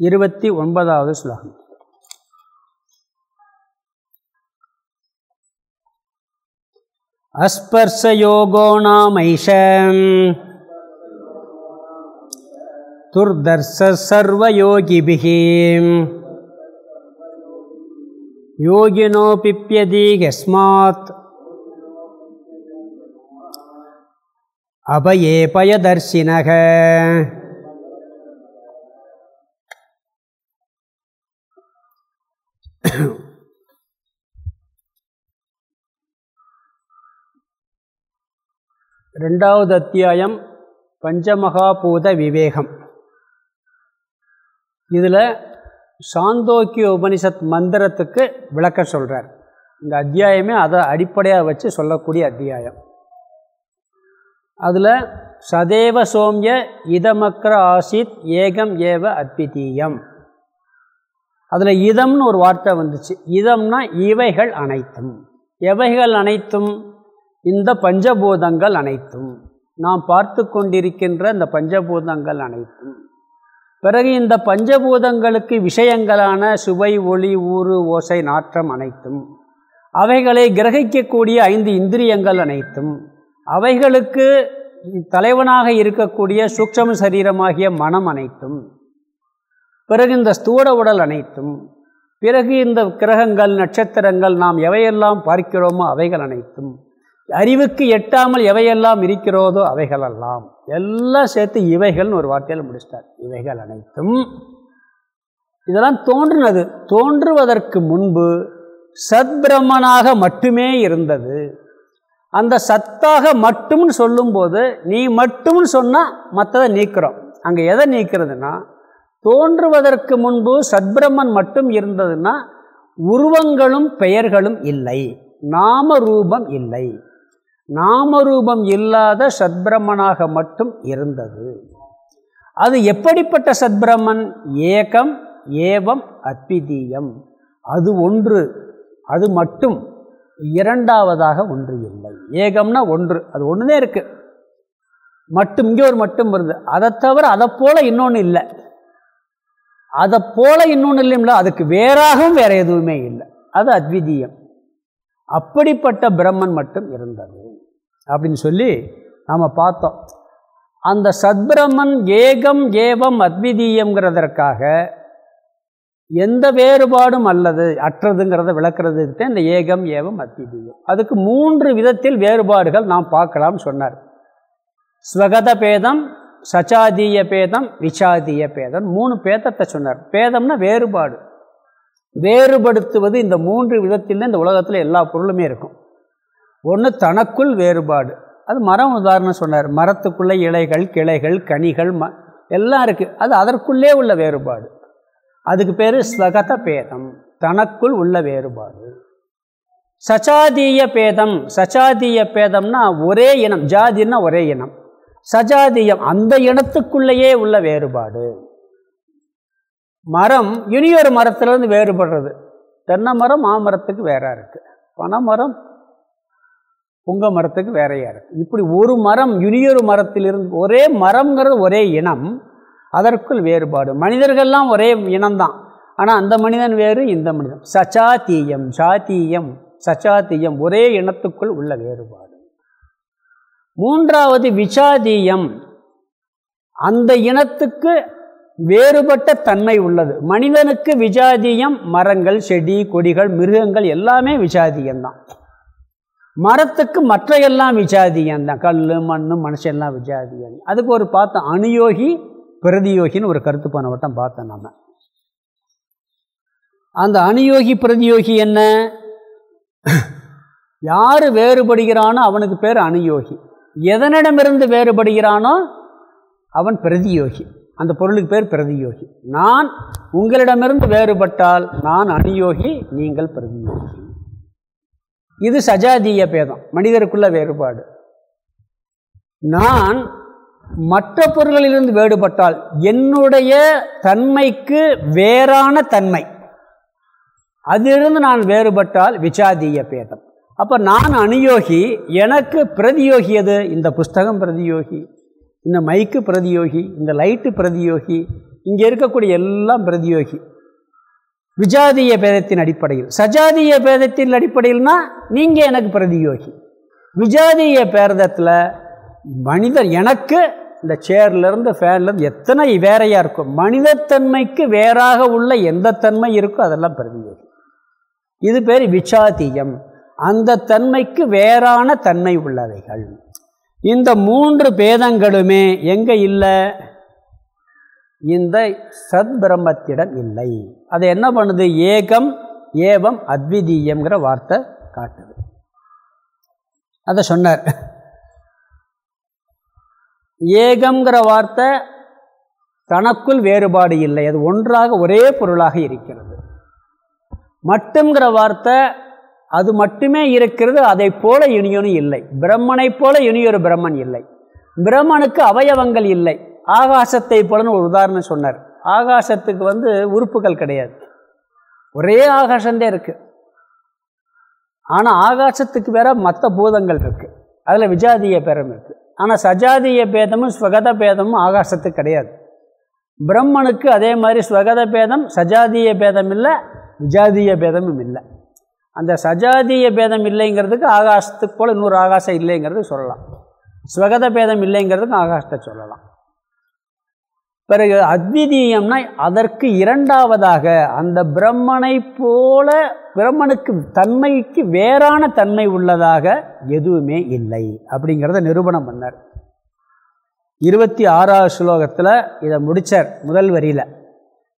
இருபத்தி ஒன்பதாவது ஸ்லோகம் अस्पर्शयोगो नामैष दुर्दर्शः सर्वयोगिभिः योगिनो पिप्यति यस्मात् अभये ரெண்டாவது அத்தியாயம் பஞ்சமகாபூத விவேகம். இதில் சாந்தோக்கிய உபனிஷத் மந்திரத்துக்கு விளக்க சொல்கிறார் இந்த அத்தியாயமே அதை அடிப்படையாக வச்சு சொல்லக்கூடிய அத்தியாயம். அதில் சதேவ சோம்ய இதமக்ர ஆசித் ஏகம் ஏவ அத்விதீயம். அதில் இதம்னு ஒரு வார்த்தை வந்துச்சு. இதம்னா இவைகள் அனைத்தும். எவைகள் அனைத்தும்? இந்த பஞ்சபூதங்கள் அனைத்தும். நாம் பார்த்து கொண்டிருக்கின்ற இந்த பஞ்சபூதங்கள் அனைத்தும். பிறகு இந்த பஞ்சபூதங்களுக்கு விஷயங்களான சுவை ஒளி ஊறு ஓசை நாற்றம் அனைத்தும். அவைகளை கிரகிக்கக்கூடிய ஐந்து இந்திரியங்கள் அனைத்தும். அவைகளுக்கு தலைவனாக இருக்கக்கூடிய சூக்ஷம சரீரமாகிய மனம் அனைத்தும். பிறகு இந்த ஸ்தூல உடல் அனைத்தும் பிறகு இந்த கிரகங்கள் நட்சத்திரங்கள் நாம் எவையெல்லாம் பார்க்கிறோமோ அவைகள் அனைத்தும் அறிவுக்கு எட்டாமல் எவையெல்லாம் இருக்கிறோதோ அவைகளெல்லாம் எல்லாம் சேர்த்து இவைகள்னு ஒரு வார்த்தையில் முடிச்சிட்டார். இவைகள் அனைத்தும். இதெல்லாம் தோன்றினது. தோன்றுவதற்கு முன்பு சத்பிரமனாக மட்டுமே இருந்தது. அந்த சத்தாக மட்டும்னு சொல்லும்போது நீ மட்டும்னு சொன்னால் மற்றதை நீக்கிறோம். அங்கே எதை நீக்கிறதுனா தோன்றுவதற்கு முன்பு சத்பிரமன் மட்டும் இருந்ததுன்னா உருவங்களும் பெயர்களும் இல்லை. நாம ரூபம் இல்லை. நாமரூபம் இல்லாத சத்பிரமனாக மட்டும் இருந்தது. அது எப்படிப்பட்ட சத்பிரமன்? ஏகம் ஏவம் அத்விதீயம் அது ஒன்று. அது மட்டும். இரண்டாவதாக ஒன்று இல்லை. ஏகம்னா ஒன்று. அது ஒன்றுதே இருக்குது மட்டும் இங்கே ஒரு மட்டும் வருது. அதை தவிர அதை போல் இன்னொன்று இல்லை. அதை போல் இன்னொன்று இல்லைங்களா அதுக்கு வேறாகவும் வேறு எதுவுமே இல்லை. அது அத்விதீயம். அப்படிப்பட்ட பிரம்மன் மட்டும் இருந்தது. அப்படின்னு சொல்லி நாம் பார்த்தோம். அந்த சத்பிரமன் ஏகம் ஏவம் அத்விதீயங்கிறதற்காக எந்த வேறுபாடும் அல்லது அற்றதுங்கிறத விளக்குறதுக்கு இந்த ஏகம் ஏவம் அத்விதீயம். அதுக்கு மூன்று விதத்தில் வேறுபாடுகள் நாம் பார்க்கலாம்னு சொன்னார். ஸ்வகத பேதம் சச்சாதீய பேதம் விசாதீய பேதம் மூணு பேதத்தை சொன்னார். பேதம்னா வேறுபாடு. வேறுபடுத்துவது இந்த மூன்று விதத்தில் இந்த உலகத்தில் எல்லா பொருளுமே இருக்கும். ஒன்று தனக்குள் வேறுபாடு. அது மரம் உதாரணம் சொன்னார். மரத்துக்குள்ளே இலைகள் கிளைகள் கனிகள் ம எல்லாம் இருக்குது அது அதற்குள்ளே உள்ள வேறுபாடு. அதுக்கு பேர் ஸ்வகத பேதம். தனக்குள் உள்ள வேறுபாடு. சச்சாதீய பேதம் சச்சாதீய பேதம்னா ஒரே இனம். ஜாதின்னா ஒரே இனம். சஜாதியம் அந்த இனத்துக்குள்ளேயே உள்ள வேறுபாடு. மரம் இனியொரு மரத்திலிருந்து வேறுபடுறது. தென்னை மரம் மாமரத்துக்கு வேறாக இருக்குது பனைமரம் புங்க மரத்துக்கு வேறையாக இருக்குது இப்படி ஒரு மரம் இனியொரு மரத்திலிருந்து ஒரே மரம்ங்கிறது ஒரே இனம் அதற்குள் வேறுபாடு. மனிதர்கள்லாம் ஒரே இனம்தான். ஆனால் அந்த மனிதன் வேறு இந்த மனிதன். சச்சாத்தீயம் சாத்தீயம் சச்சாத்தீயம் ஒரே இனத்துக்குள் உள்ள வேறுபாடு. மூன்றாவது விசாதீயம். அந்த இனத்துக்கு வேறுபட்ட தன்மை உள்ளது. மனிதனுக்கு விஜாதியம் மரங்கள் செடி கொடிகள் மிருகங்கள் எல்லாமே விஜாதியம்தான் மரத்துக்கு மற்ற எல்லாம் விஜாதியம் தான் கல் மண் மனுஷெல்லாம் விஜாதியம் அதுக்கு ஒரு பார்த்தோம் அணுயோகி பிரதியோகின்னு ஒரு கருத்து போன வட்டம் பார்த்தோம் நம்ம அந்த அணுயோகி பிரதியோகி என்ன? யார் வேறுபடுகிறானோ அவனுக்கு பேர் அணுயோகி. எதனிடமிருந்து வேறுபடுகிறானோ அவன் பிரதியோகி. அந்த பொருளுக்கு பேர் பிரதியோகி. நான் உங்களிடமிருந்து வேறுபட்டால் நான் அணியோகி நீங்கள் பிரதியோகி. இது சஜாதீய பேதம் மனிதருக்குள்ள வேறுபாடு. நான் மற்ற பொருள்களிலிருந்து வேறுபட்டால் என்னுடைய தன்மைக்கு வேறான தன்மை. அதிலிருந்து நான் வேறுபட்டால் விசாதீய பேதம். அப்போ நான் அனுயோகி எனக்கு பிரதியோகி எது? இந்த புஸ்தகம் பிரதியோகி இந்த மைக்கு பிரதியோகி இந்த லைட்டு பிரதியோகி இங்கே இருக்கக்கூடிய எல்லாம் பிரதியோகி. விஜாதிய பேதத்தின் அடிப்படையில். சஜாதிய பேதத்தின் அடிப்படையில்னா நீங்கள் எனக்கு பிரதியோகி. விஜாதிய பேரதத்தில் மனிதர் எனக்கு இந்த சேர்லேருந்து ஃபேன்லேருந்து எத்தனை வேறையாக இருக்கும்? மனிதத்தன்மைக்கு வேறாக உள்ள எந்த தன்மை இருக்கோ அதெல்லாம் பிரதியோகி. இது பேர் விசாதியம். அந்த தன்மைக்கு வேறான தன்மை உள்ளவைகள். இந்த மூன்று பேதங்களுமே எங்கே இல்லை? இந்த சத் பிரம்மத்திடம் இல்லை. அதை என்ன பண்ணுது? ஏகம் ஏவம் அத்விதீயம்ங்கிற வார்த்தை காட்டுது. அதை சொன்னார். ஏகம்ங்கிற வார்த்தை தனக்குள் வேறுபாடு இல்லை. அது ஒன்றாக ஒரே பொருளாக இருக்கிறது. மட்டுங்கிற வார்த்தை அது மட்டுமே இருக்கிறது அதை போல இனியொன்று இல்லை. பிரம்மனைப் போல இனியொரு பிரம்மன் இல்லை. பிரம்மனுக்கு அவயவங்கள் இல்லை. ஆகாசத்தை போலன்னு ஒரு உதாரணம் சொன்னார். ஆகாசத்துக்கு வந்து உறுப்புகள் கிடையாது. ஒரே ஆகாசந்தே இருக்குது ஆனால் ஆகாசத்துக்கு வேற மற்ற பூதங்கள் இருக்குது அதில் விஜாதிய பேரம் இருக்குது ஆனால் சஜாதிய பேதமும் ஸ்வகத பேதமும் ஆகாசத்துக்கு கிடையாது. பிரம்மனுக்கு அதே மாதிரி ஸ்வகத பேதம் சஜாதிய பேதம் இல்லை விஜாதிய பேதமும் இல்லை. அந்த சஜாதிய பேதம் இல்லைங்கிறதுக்கு ஆகாசத்துக்கு போல் இன்னொரு ஆகாசம் இல்லைங்கிறது சொல்லலாம். ஸ்வகத பேதம் இல்லைங்கிறதுக்கு ஆகாசத்தை சொல்லலாம். பிறகு அத்விதீயம்னா அதற்கு இரண்டாவதாக அந்த பிரம்மனை போல பிரம்மனுக்கு தன்மைக்கு வேறான தன்மை உள்ளதாக எதுவுமே இல்லை அப்படிங்கிறத நிரூபணம் பண்ணார். இருபத்தி ஆறாவது ஸ்லோகத்தில் இதை முடித்தார் முதல் வரியில்.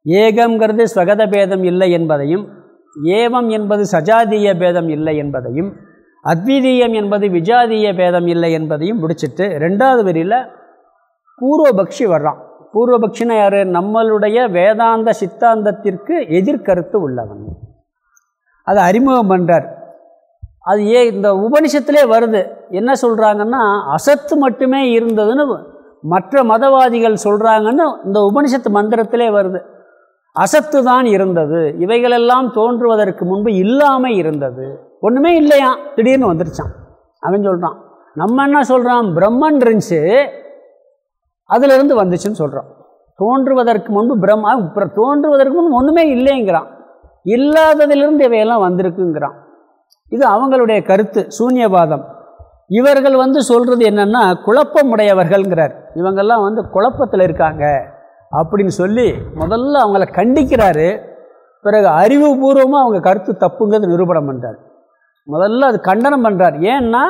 ஏகங்கிறது ஸ்வகத பேதம் இல்லை என்பதையும் ஏவம் என்பது சஜாதிய பேதம் இல்லை என்பதையும் அத்விதீயம் என்பது விஜாதிய பேதம் இல்லை என்பதையும் முடிச்சுட்டு ரெண்டாவது வரியில் பூர்வபக்ஷி வர்றான். பூர்வபக்ஷினா யார்? நம்மளுடைய வேதாந்த சித்தாந்தத்திற்கு எதிர்கருத்து உள்ளவன். அதை அறிமுகம் பண்ணுறார் அது ஏ இந்த உபனிஷத்திலே வருது? என்ன சொல்கிறாங்கன்னா அசத்து மட்டுமே இருந்ததுன்னு மற்ற மதவாதிகள் சொல்கிறாங்கன்னு இந்த உபனிஷத்து மந்திரத்திலே வருது. அசத்து தான் இருந்தது. இவைகளெல்லாம் தோன்றுவதற்கு முன்பு இல்லாமல் இருந்தது. ஒன்றுமே இல்லையா? திடீர்னு வந்துருச்சான். அவன் சொல்கிறான் நம்ம என்ன சொல்கிறான் பிரம்மன் இருந்துச்சு அதிலிருந்து வந்துச்சுன்னு சொல்கிறான் தோன்றுவதற்கு முன்பு பிரம்மா தோன்றுவதற்கு முன்பு ஒன்றுமே இல்லைங்கிறான். இல்லாததிலிருந்து இவையெல்லாம் வந்திருக்குங்கிறான். இது அவங்களுடைய கருத்து சூன்யவாதம். இவர்கள் வந்து சொல்கிறது என்னென்னா குழப்பமுடையவர்கள்ங்கிறார். இவங்கெல்லாம் வந்து குழப்பத்தில் இருக்காங்க. அப்படின்னு சொல்லி முதல்ல அவங்கள கண்டிக்கிறாரு. பிறகு அறிவுபூர்வமாக அவங்க கருத்து தப்புங்கிறது நிரூபணம் பண்ணுறார் முதல்ல அது கண்டனம் பண்ணுறார் ஏன்னா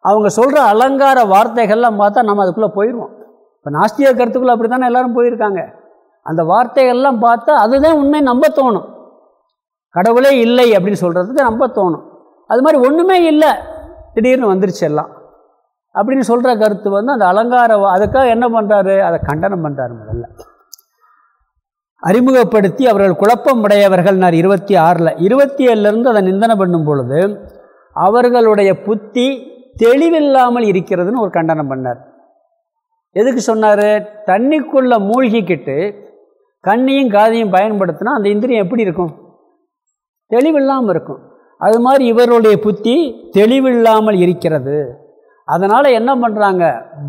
அவங்க சொல்கிற அலங்கார வார்த்தைகள்லாம் பார்த்தா நம்ம அதுக்குள்ளே போயிடுவோம் இப்போ நாஸ்திய கருத்துக்குள்ளே அப்படி தானே எல்லோரும் போயிருக்காங்க. அந்த வார்த்தைகள்லாம் பார்த்தா அதுதான் உண்மை நம்ப தோணும். கடவுளே இல்லை அப்படின்னு சொல்கிறதுக்கு நம்ப தோணும். அது மாதிரி ஒன்றுமே இல்லை. திடீர்னு வந்துருச்சு எல்லாம். அப்படின்னு சொல்கிற கருத்து வந்து அந்த அலங்கார அதுக்காக என்ன பண்ணுறாரு அதை கண்டனம் பண்ணுறாரு முதல்ல. அறிமுகப்படுத்தி அவர்கள் குழப்பம் உடையவர்கள்னார் இருபத்தி ஆறில். இருபத்தி ஏழுலேருந்து அதை நிந்தனை பண்ணும் பொழுது அவர்களுடைய புத்தி தெளிவில்லாமல் இருக்கிறதுன்னு ஒரு கண்டனம் பண்ணார். எதுக்கு சொன்னார்? தண்ணிக்குள்ளே மூழ்கிக்கிட்டு கண்ணையும் காதையும் பயன்படுத்தினா அந்த இந்திரியம் எப்படி இருக்கும்? தெளிவில்லாமல் இருக்கும். அது மாதிரி இவருடைய புத்தி தெளிவில்லாமல் இருக்கிறது. அதனால் என்ன பண்ணுறாங்க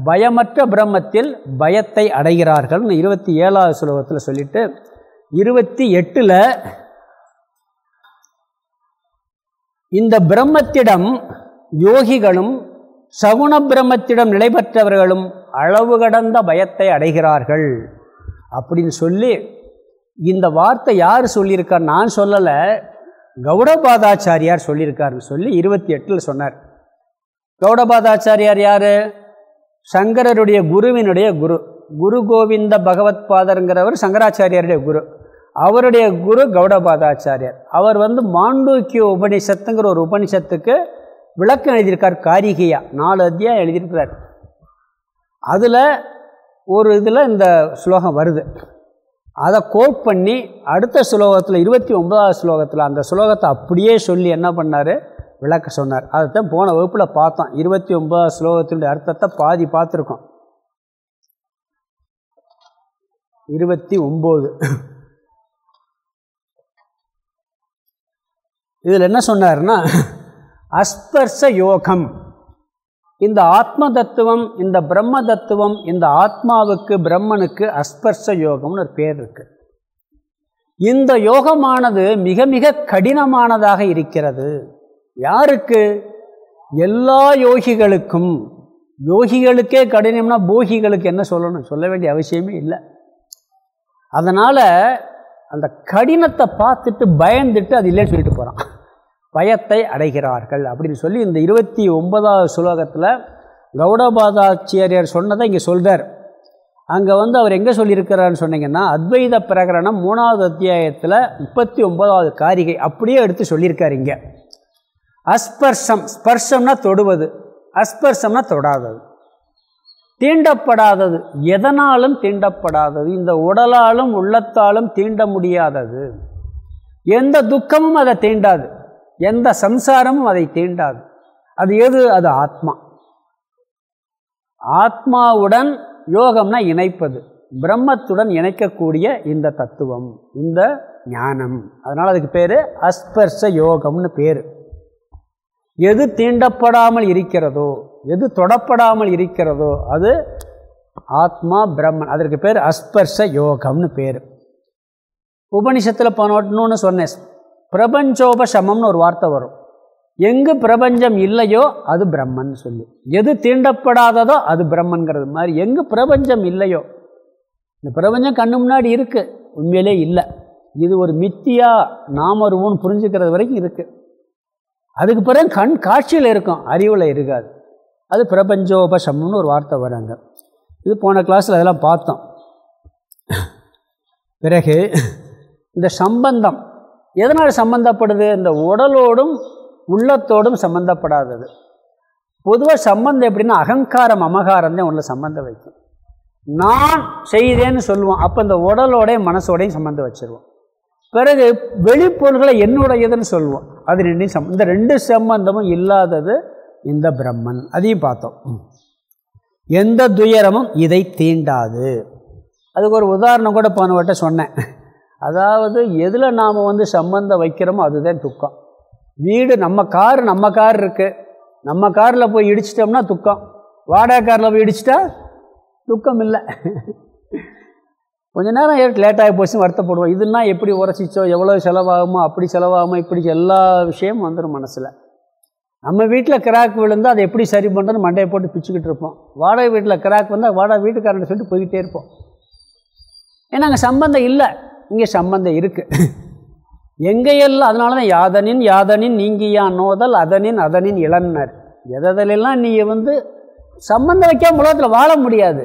பயமற்ற பிரம்மத்தில் பயத்தை அடைகிறார்கள்னு இருபத்தி ஏழாவது சுலோகத்தில் சொல்லிட்டு இருபத்தி எட்டில் இந்த பிரம்மத்திடம் யோகிகளும் சகுண பிரம்மத்திடம் நிலை பெற்றவர்களும் அளவு கடந்த பயத்தை அடைகிறார்கள். அப்படின்னு சொல்லி இந்த வார்த்தை யார் சொல்லியிருக்கார்? நான் சொல்லலை கௌடபாதாச்சாரியார் சொல்லியிருக்காருன்னு சொல்லி இருபத்தி எட்டில் சொன்னார். கௌடபாதாச்சாரியார் யார்? சங்கரருடைய குருவினுடைய குரு. குரு கோவிந்த பகவத் பாதருங்கிறவர் சங்கராச்சாரியாருடைய குரு. அவருடைய குரு கௌடபாதாச்சாரியார். அவர் வந்து மாண்டூக்கிய உபனிஷத்துங்கிற ஒரு உபனிஷத்துக்கு விளக்கம் எழுதியிருக்கார் காரிகையா. நாலு அத்தியாயம் எழுதியிருக்கிறார். அதில் ஒரு இதில் இந்த ஸ்லோகம் வருது. அதை கோட் பண்ணி அடுத்த ஸ்லோகத்தில் இருபத்தி ஒன்பதாவது ஸ்லோகத்தில் அந்த ஸ்லோகத்தை அப்படியே சொல்லி என்ன பண்ணார்? விளக்க சொன்னார். அதைத்தான் போன வகுப்பில் பார்த்தோம். இருபத்தி ஒன்பதாம் ஸ்லோகத்தினுடைய அர்த்தத்தை பாதி பார்த்துருக்கோம். இருபத்தி ஒம்பது இதில் என்ன சொன்னார்னா அஸ்பர்ச யோகம். இந்த ஆத்ம தத்துவம் இந்த பிரம்ம தத்துவம் இந்த ஆத்மாவுக்கு பிரம்மனுக்கு அஸ்பர்ஷ யோகம்னு ஒரு பேர் இருக்கு. இந்த யோகமானது மிக மிக கடினமானதாக இருக்கிறது. யாருக்கு? எல்லா யோகிகளுக்கும். யோகிகளுக்கே கடினம்னா போகிகளுக்கு என்ன சொல்லணும்? சொல்ல வேண்டிய அவசியமே இல்லை. அதனால் அந்த கடினத்தை பார்த்துட்டு பயந்துட்டு அது இல்லைன்னு சொல்லிட்டு போகிறான் பயத்தை அடைகிறார்கள் அப்படின்னு சொல்லி இந்த இருபத்தி ஒன்பதாவது சுலோகத்தில் கௌடபாதாச்சாரியர் சொன்னதை இங்கே சொல்கிறார் அங்கே வந்து அவர் எங்கே சொல்லியிருக்கிறாருன்னு சொன்னீங்கன்னா அத்வைத பிரகரணம் மூணாவது அத்தியாயத்தில் முப்பத்தி ஒன்பதாவது காரிகை அப்படியே எடுத்து சொல்லியிருக்கார் இங்கே. அஸ்பர்ஷம் ஸ்பர்ஷம்னா தொடுவது அஸ்பர்ஷம்னா தொடாதது. தீண்டப்படாதது எதனாலும் தீண்டப்படாதது இந்த உடலாலும் உள்ளத்தாலும் தீண்ட முடியாதது. எந்த துக்கமும் அதை தீண்டாது எந்த சம்சாரமும் அதை தீண்டாது. அது எது? அது ஆத்மா. ஆத்மாவுடன் யோகம்னா இணைப்பது பிரம்மத்துடன் இணைக்கக்கூடிய இந்த தத்துவம் இந்த ஞானம். அதனால் அதுக்கு பேர் அஸ்பர்ஷ யோகம்னு பேர். எது தீண்டப்படாமல் இருக்கிறதோ எது தொடப்படாமல் இருக்கிறதோ அது ஆத்மா பிரம்மன். அதற்கு பேர் அஸ்பர்ஷ யோகம்னு பேர். உபனிஷத்தில் பண்ணணும்னு சொன்னேன். பிரபஞ்சோபசமம்னு ஒரு வார்த்தை வரும். எங்கு பிரபஞ்சம் இல்லையோ அது பிரம்மன் சொல்லி. எது தீண்டப்படாததோ அது பிரம்மன்கிறது மாதிரி. எங்கு பிரபஞ்சம் இல்லையோ இந்த பிரபஞ்சம் கண்ணு முன்னாடி இருக்குது உண்மையிலே இல்லை. இது ஒரு மித்தியா நாமருவோன்னு புரிஞ்சுக்கிறது வரைக்கும் இருக்குது அதுக்கு பிறகு கண் காட்சியில் இருக்கும் அறிவில் இருக்காது. அது பிரபஞ்சோபசம்னு ஒரு வார்த்தை வராங்க. இது போன கிளாஸில் அதெல்லாம் பார்த்தோம். பிறகு இந்த சம்பந்தம் எதனால் சம்பந்தப்படுது? இந்த உடலோடும் உள்ளத்தோடும் சம்பந்தப்படாதது. பொதுவாக சம்பந்தம் எப்படின்னா அகங்காரம் அமகாரம் தான் உள்ள சம்பந்தம் வைக்கும். நான் செய்தேன்னு சொல்லுவோம் அப்போ இந்த உடலோடையும் மனசோடையும் சம்மந்தம் வச்சுருவோம். பிறகு வெளிப்பொருள்களை என்னுடையதுன்னு சொல்லுவோம். அது ரெண்டையும் சம் இந்த ரெண்டு சம்பந்தமும் இல்லாதது இந்த பிரம்மன். அதையும் பார்த்தோம். எந்த துயரமும் இதை தீண்டாது. அதுக்கு ஒரு உதாரணம் கூட போனவட்ட சொன்னேன். அதாவது எதில் நாம் வந்து சம்பந்தம் வைக்கிறோமோ அதுதான் துக்கம். வீடு நம்ம கார் நம்ம கார் இருக்குது நம்ம காரில் போய் இடிச்சிட்டோம்னா துக்கம். வாடகை காரில் போய் இடிச்சிட்டா துக்கம் இல்லை கொஞ்சம் நேரம் லேட்டாகி போச்சு வருத்தப்படுவோம். இதுனா எப்படி உரைச்சிச்சோ எவ்வளோ செலவாகுமோ அப்படி செலவாகுமோ இப்படி எல்லா விஷயமும் வந்துடும் மனசில். நம்ம வீட்டில் கிராக் விழுந்தால் அதை எப்படி சரி பண்ணுறதுன்னு மண்டையை போட்டு பிச்சுக்கிட்டு இருப்போம். வாடகை வீட்டில் கிராக் வந்தால் வாடகை வீட்டுக்காரன் சொல்லிட்டு போய்கிட்டே இருப்போம். ஏன்னா அங்கே சம்பந்தம் இல்லை. இங்கே சம்பந்தம் இருக்குது எங்கேயெல்லாம் அதனால தான் யாதனின் யாதனின் நீங்கியா நோதல் அதனின் அதனின் இளன்னர் எதெல்லாம் நீ வந்து சம்பந்தம் வைக்காமல் உலகத்தில் வாழ முடியாது.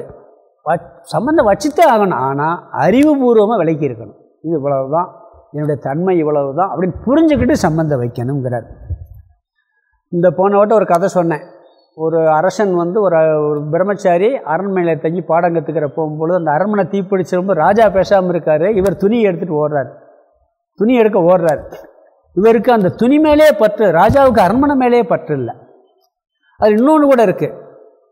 சம்பந்தம் வச்சுத்தே ஆகணும். ஆனால் அறிவுபூர்வமாக விலக்கி இருக்கணும். இது இவ்வளவு தான் என்னுடைய தன்மை இவ்வளவு தான் அப்படின்னு புரிஞ்சுக்கிட்டு சம்மந்தம் வைக்கணுங்கிறார். இந்த போன வட்ட ஒரு கதை சொன்னேன். ஒரு அரசன் வந்து ஒரு ஒரு பிரம்மச்சாரி அரண்மனையில் தங்கி பாடம் கற்றுக்கிற போகும்பொழுது அந்த அரண்மனை தீப்பிடிச்சிரும்போது ராஜா பேசாமல் இருக்கார். இவர் துணியை எடுத்துகிட்டு ஓடுறார். துணி எடுக்க ஓடுறார். இவருக்கு அந்த துணி மேலே பற்று ராஜாவுக்கு அரண்மனை மேலேயே பற்று இல்லை. அது இன்னொன்று கூட இருக்குது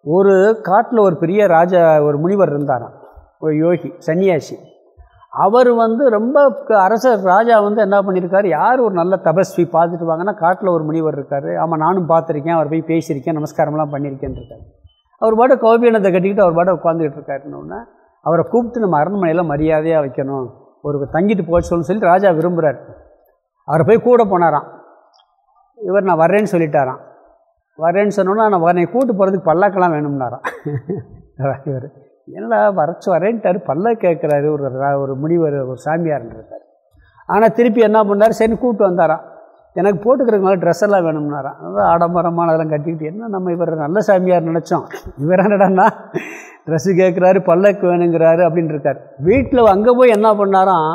ஒரு காட்டில் ஒரு பெரிய ராஜா ஒரு முனிவர் இருந்தாராம் ஒரு யோகி சன்னியாசி. அவர் வந்து ரொம்ப அரசர் ராஜா வந்து என்ன பண்ணியிருக்காரு யார் ஒரு நல்ல தபஸ்வி பார்த்துட்டு வாங்கன்னா காட்டில் ஒரு முனிவர் இருக்கார். ஆமாம் நானும் பார்த்துருக்கேன் அவர் போய் பேசியிருக்கேன் நமஸ்காரம்லாம் பண்ணியிருக்கேன் இருக்கார். அவர் பாட கோபியனத்தை கட்டிக்கிட்டு அவர் பாட உட்காந்துக்கிட்டு இருக்காருன்னொன்னே அவரை கூப்பிட்டு நம்ம அரண்மனையில் மரியாதையாக வைக்கணும். ஒரு தங்கிட்டு போச்சு சொல்லு சொல்லி ராஜா விரும்புகிறார் அவரை போய் கூட போனாராம். இவர் நான் வர்றேன்னு சொல்லிட்டாராம். வரேன்னு சொன்னோன்னா நான் வரேன் கூட்டு போகிறதுக்கு பல்லாக்கெல்லாம் வேணும்னாரான் இவர் என்னடா வரைச்சி வரேன்ட்டார் பல்ல கேட்குறாரு ஒரு ஒரு முனிவர் ஒரு சாமியார்ன்றார் ஆனால் திருப்பி என்ன பண்ணார்? சரி கூப்பிட்டு வந்தாராம். எனக்கு போட்டுக்கிறதுக்கு நல்ல ட்ரெஸ் எல்லாம் வேணும்னாரான் அதான் ஆடம்பரமானதெல்லாம் கட்டிக்கிட்டு என்ன நம்ம இவர் நல்ல சாமியார் நினச்சோம். இவர் என்னடான்னா ட்ரெஸ்ஸு கேட்குறாரு பல்லக்கு வேணுங்கிறாரு அப்படின்னு இருக்கார். வீட்டில் அங்கே போய் என்ன பண்ணாராம்?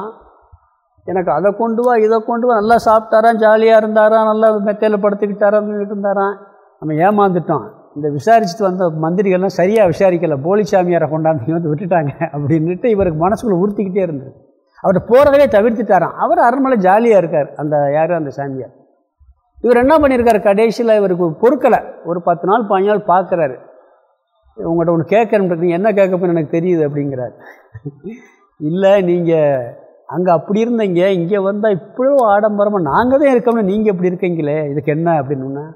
எனக்கு அதை கொண்டு வா இதை கொண்டு வா நல்லா சாப்பிட்டாரான் ஜாலியாக இருந்தாராம் நல்லா மெத்தையில் படுத்துக்கிட்டாராம் இருந்தாரான் நம்ம ஏமாந்துட்டோம். இந்த விசாரிச்சுட்டு வந்த மந்திரிகள்லாம் சரியாக விசாரிக்கலை. போலிசாமியாரை கொண்டாந்து வந்து விட்டுட்டாங்க அப்படின்ட்டு இவருக்கு மனசுக்குள்ளே உறுத்திக்கிட்டே இருந்தது. அவர் போகிறதே தவிர்த்துட்டாராம். அவர் அரண்மனை ஜாலியாக இருக்கார். அந்த யார்? அந்த சாமியார். இவர் என்ன பண்ணியிருக்காரு கடைசியில் இவருக்கு பொறுக்கலை. ஒரு பத்து நாள் பாஞ்சு நாள் பார்க்குறாரு உங்கள்கிட்ட ஒன்று கேட்குறேன் என்ன கேட்கப்போ எனக்கு தெரியுது அப்படிங்கிறார். இல்லை நீங்கள் அங்கே அப்படி இருந்தீங்க. இங்கே வந்தால் இவ்வளோ ஆடம்பரமாக நாங்கள் தான் இருக்கோம்னு நீங்கள் இப்படி இருக்கீங்களே. இதுக்கு என்ன அப்படின்னு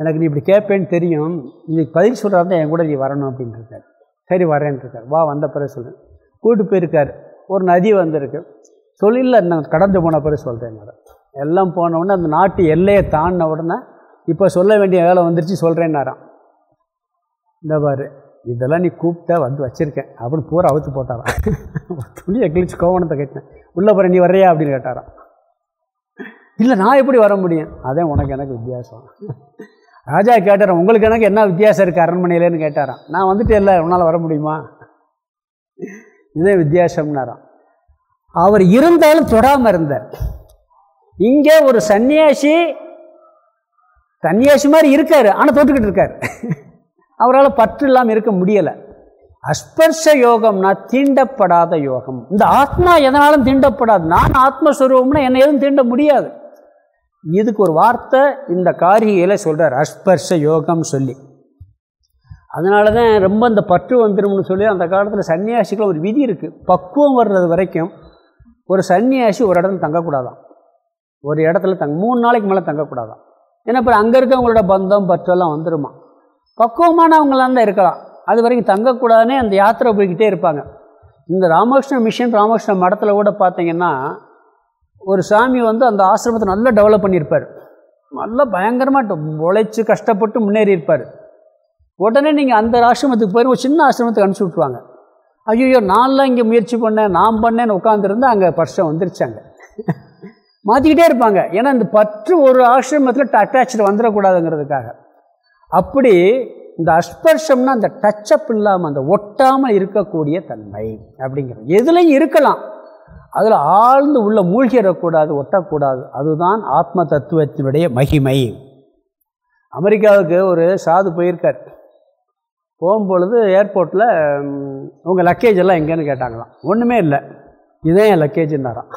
எனக்கு நீ இப்படி கேட்பேன்னு தெரியும் இதுக்கு பதில் சொல்கிறாருந்தா என் கூட நீ வரணும் அப்படின்னு இருக்காரு சரி வரேன்னு இருக்கார் வா வந்த பிறகு சொல்கிறேன் கூப்பிட்டு போயிருக்கார். ஒரு நதி வந்திருக்கு. சொல்லில நான் கடந்து போன பிறகு சொல்கிறேன் எல்லாம் போன உடனே அந்த நாட்டு எல்லையை தாண்டின உடனே இப்போ சொல்ல வேண்டிய வேலை வந்துருச்சு சொல்கிறேன்னாராம் இந்த பாரு இதெல்லாம் நீ கூப்பிட்ட வந்து வச்சுருக்கேன். அப்படின்னு பூரா அவுத்து போட்டாராம். துணியை கிழிச்சு கோவணத்தை கேட்டேன் உள்ளே போகிற நீ வர்றியா அப்படின்னு கேட்டாராம். இல்லை நான் எப்படி வர முடியும்? அதே உனக்கு எனக்கு வித்தியாசம். ராஜா கேட்டார் உங்களுக்கு எனக்கு என்ன வித்தியாசம் இருக்குது அரண்மனையிலேன்னு கேட்டாராம். நான் வந்துட்டு இல்லை உன்னால் வர முடியுமா? இதே வித்தியாசம்னாராம். அவர் இருந்தாலும் தொடாமல் இருந்தார். இங்கே ஒரு சன்னியாசி சன்னியாசி மாதிரி இருக்கார் ஆனால் தொட்டுக்கிட்டு இருக்கார். அவரால் பற்று இல்லாமல் இருக்க முடியலை. அஸ்பர்ஷ யோகம்னா தீண்டப்படாத யோகம். இந்த ஆத்மா எதனாலும் தீண்டப்படாது. நான் ஆத்மஸ்வரூபம்னா என்னை எதுவும் தீண்ட முடியாது. இதுக்கு ஒரு வார்த்தை இந்த காரிகையில் சொல்கிறார் அஸ்பர்ஷ யோகம் சொல்லி. அதனால தான் ரொம்ப இந்த பற்று வந்துடும்னு சொல்லி அந்த காலத்தில் சன்னியாசிகள் ஒரு விதி இருக்குது பக்குவம் வர்றது வரைக்கும் ஒரு சன்னியாசி ஒரு இடத்துல தங்கக்கூடாதான். ஒரு இடத்துல தங்க மூணு நாளைக்கு மேலே தங்கக்கூடாதான். ஏன்னா இப்போ அங்கே இருக்கவங்களோட பந்தம் பற்றெல்லாம் வந்துடுமா பக்குவமானவங்களாம் தான் இருக்கலாம். அது வரைக்கும் தங்கக்கூடாதுன்னே அந்த யாத்திரை போய்கிட்டே இருப்பாங்க. இந்த ராமகிருஷ்ண மிஷன் ராமகிருஷ்ண மடத்தில் கூட பார்த்தீங்கன்னா ஒரு சாமி வந்து அந்த ஆசிரமத்தை நல்லா டெவலப் பண்ணியிருப்பார். நல்லா பயங்கரமாக உழைச்சி கஷ்டப்பட்டு முன்னேறி இருப்பார். உடனே நீங்கள் அந்த ஆசிரமத்துக்கு போய் ஒரு சின்ன ஆசிரமத்துக்கு அனுப்பிச்சி விட்ருவாங்க ஐயோ நான்லாம் இங்கே முயற்சி பண்ணேன் நான் பண்ணேன்னு உட்காந்துருந்து அங்கே பர்ஷம் வந்துருச்சாங்க. மாற்றிக்கிட்டே இருப்பாங்க. ஏன்னா இந்த பற்று ஒரு ஆசிரமத்தில் அட்டாச்சு வந்துடக்கூடாதுங்கிறதுக்காக. அப்படி இந்த அஸ்பர்ஷம்னா அந்த டச்சப் இல்லாமல் அந்த ஒட்டாமல் இருக்கக்கூடிய தன்மை அப்படிங்கிறது எதுலையும் இருக்கலாம். அதில் ஆழ்ந்து உள்ள மூழ்கிடக்கூடாது ஒட்டக்கூடாது. அதுதான் ஆத்ம தத்துவத்தினுடைய மகிமை. அமெரிக்காவுக்கு ஒரு சாது போயிருக்கார். போகும்பொழுது ஏர்போர்ட்டில் உங்கள் லக்கேஜ் எல்லாம் எங்கேன்னு கேட்டாங்களாம். ஒன்றுமே இல்லை. இதே என் லக்கேஜுன்னாராம்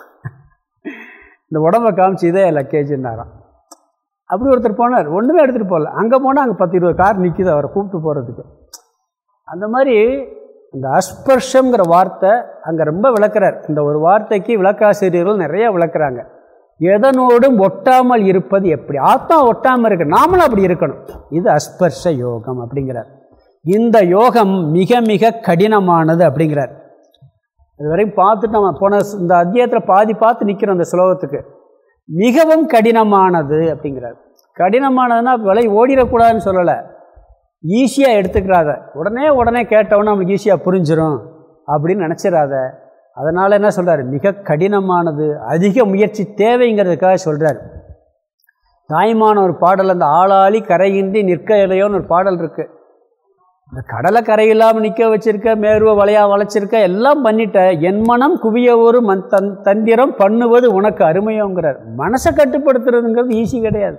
இந்த உடம்பை காமிச்சு இதே என் லக்கேஜுன்னாராம் அப்படி ஒருத்தர் போனார். ஒன்றுமே எடுத்துகிட்டு போகல. அங்கே போனால் அங்கே பத்து இருபது கார் நிற்கிது அவரை கூப்பிட்டு போகிறதுக்கு அந்த மாதிரி இந்த அஸ்பர்ஷங்கிற வார்த்தை அங்கே ரொம்ப விளக்குறார். இந்த ஒரு வார்த்தைக்கு விளக்காசிரியர்கள் நிறையா விளக்குறாங்க. எதனோடும் ஒட்டாமல் இருப்பது எப்படி? ஆத்மா ஒட்டாமல் இருக்கு. நாமளும் அப்படி இருக்கணும். இது அஸ்பர்ஷ யோகம் அப்படிங்கிறார். இந்த யோகம் மிக மிக கடினமானது அப்படிங்கிறார். இதுவரையும் வரைக்கும் பார்த்துட்டு நம்ம போன இந்த அத்தியாயத்தில் பாதி பார்த்து நிற்கிறோம் அந்த ஸ்லோகத்துக்கு. மிகவும் கடினமானது அப்படிங்கிறார். கடினமானதுன்னா விலை ஓடிடக்கூடாதுன்னு சொல்லலை. ஈஸியாக எடுத்துக்கிறாத. உடனே உடனே கேட்டவொன்னே நம்மளுக்கு ஈஸியாக புரிஞ்சிடும் அப்படின்னு நினச்சிடாத அதனால் என்ன சொல்கிறார் மிக கடினமானது அதிக முயற்சி தேவைங்கிறதுக்காக சொல்கிறார் தாய்மான ஒரு பாடல் அந்த ஆளாளி கரையின்றி நிற்க இலையோன்னு ஒரு பாடல் இருக்குது இந்த கடலை கரையில்லாமல் நிற்க வச்சுருக்க மேருவை வளையா வளைச்சிருக்க எல்லாம் பண்ணிட்ட என் மனம் குவிய ஒரு மண் தன் தந்திரம் பண்ணுவது உனக்கு அருமையோங்கிறார். மனசை கட்டுப்படுத்துறதுங்கிறது ஈஸி கிடையாது.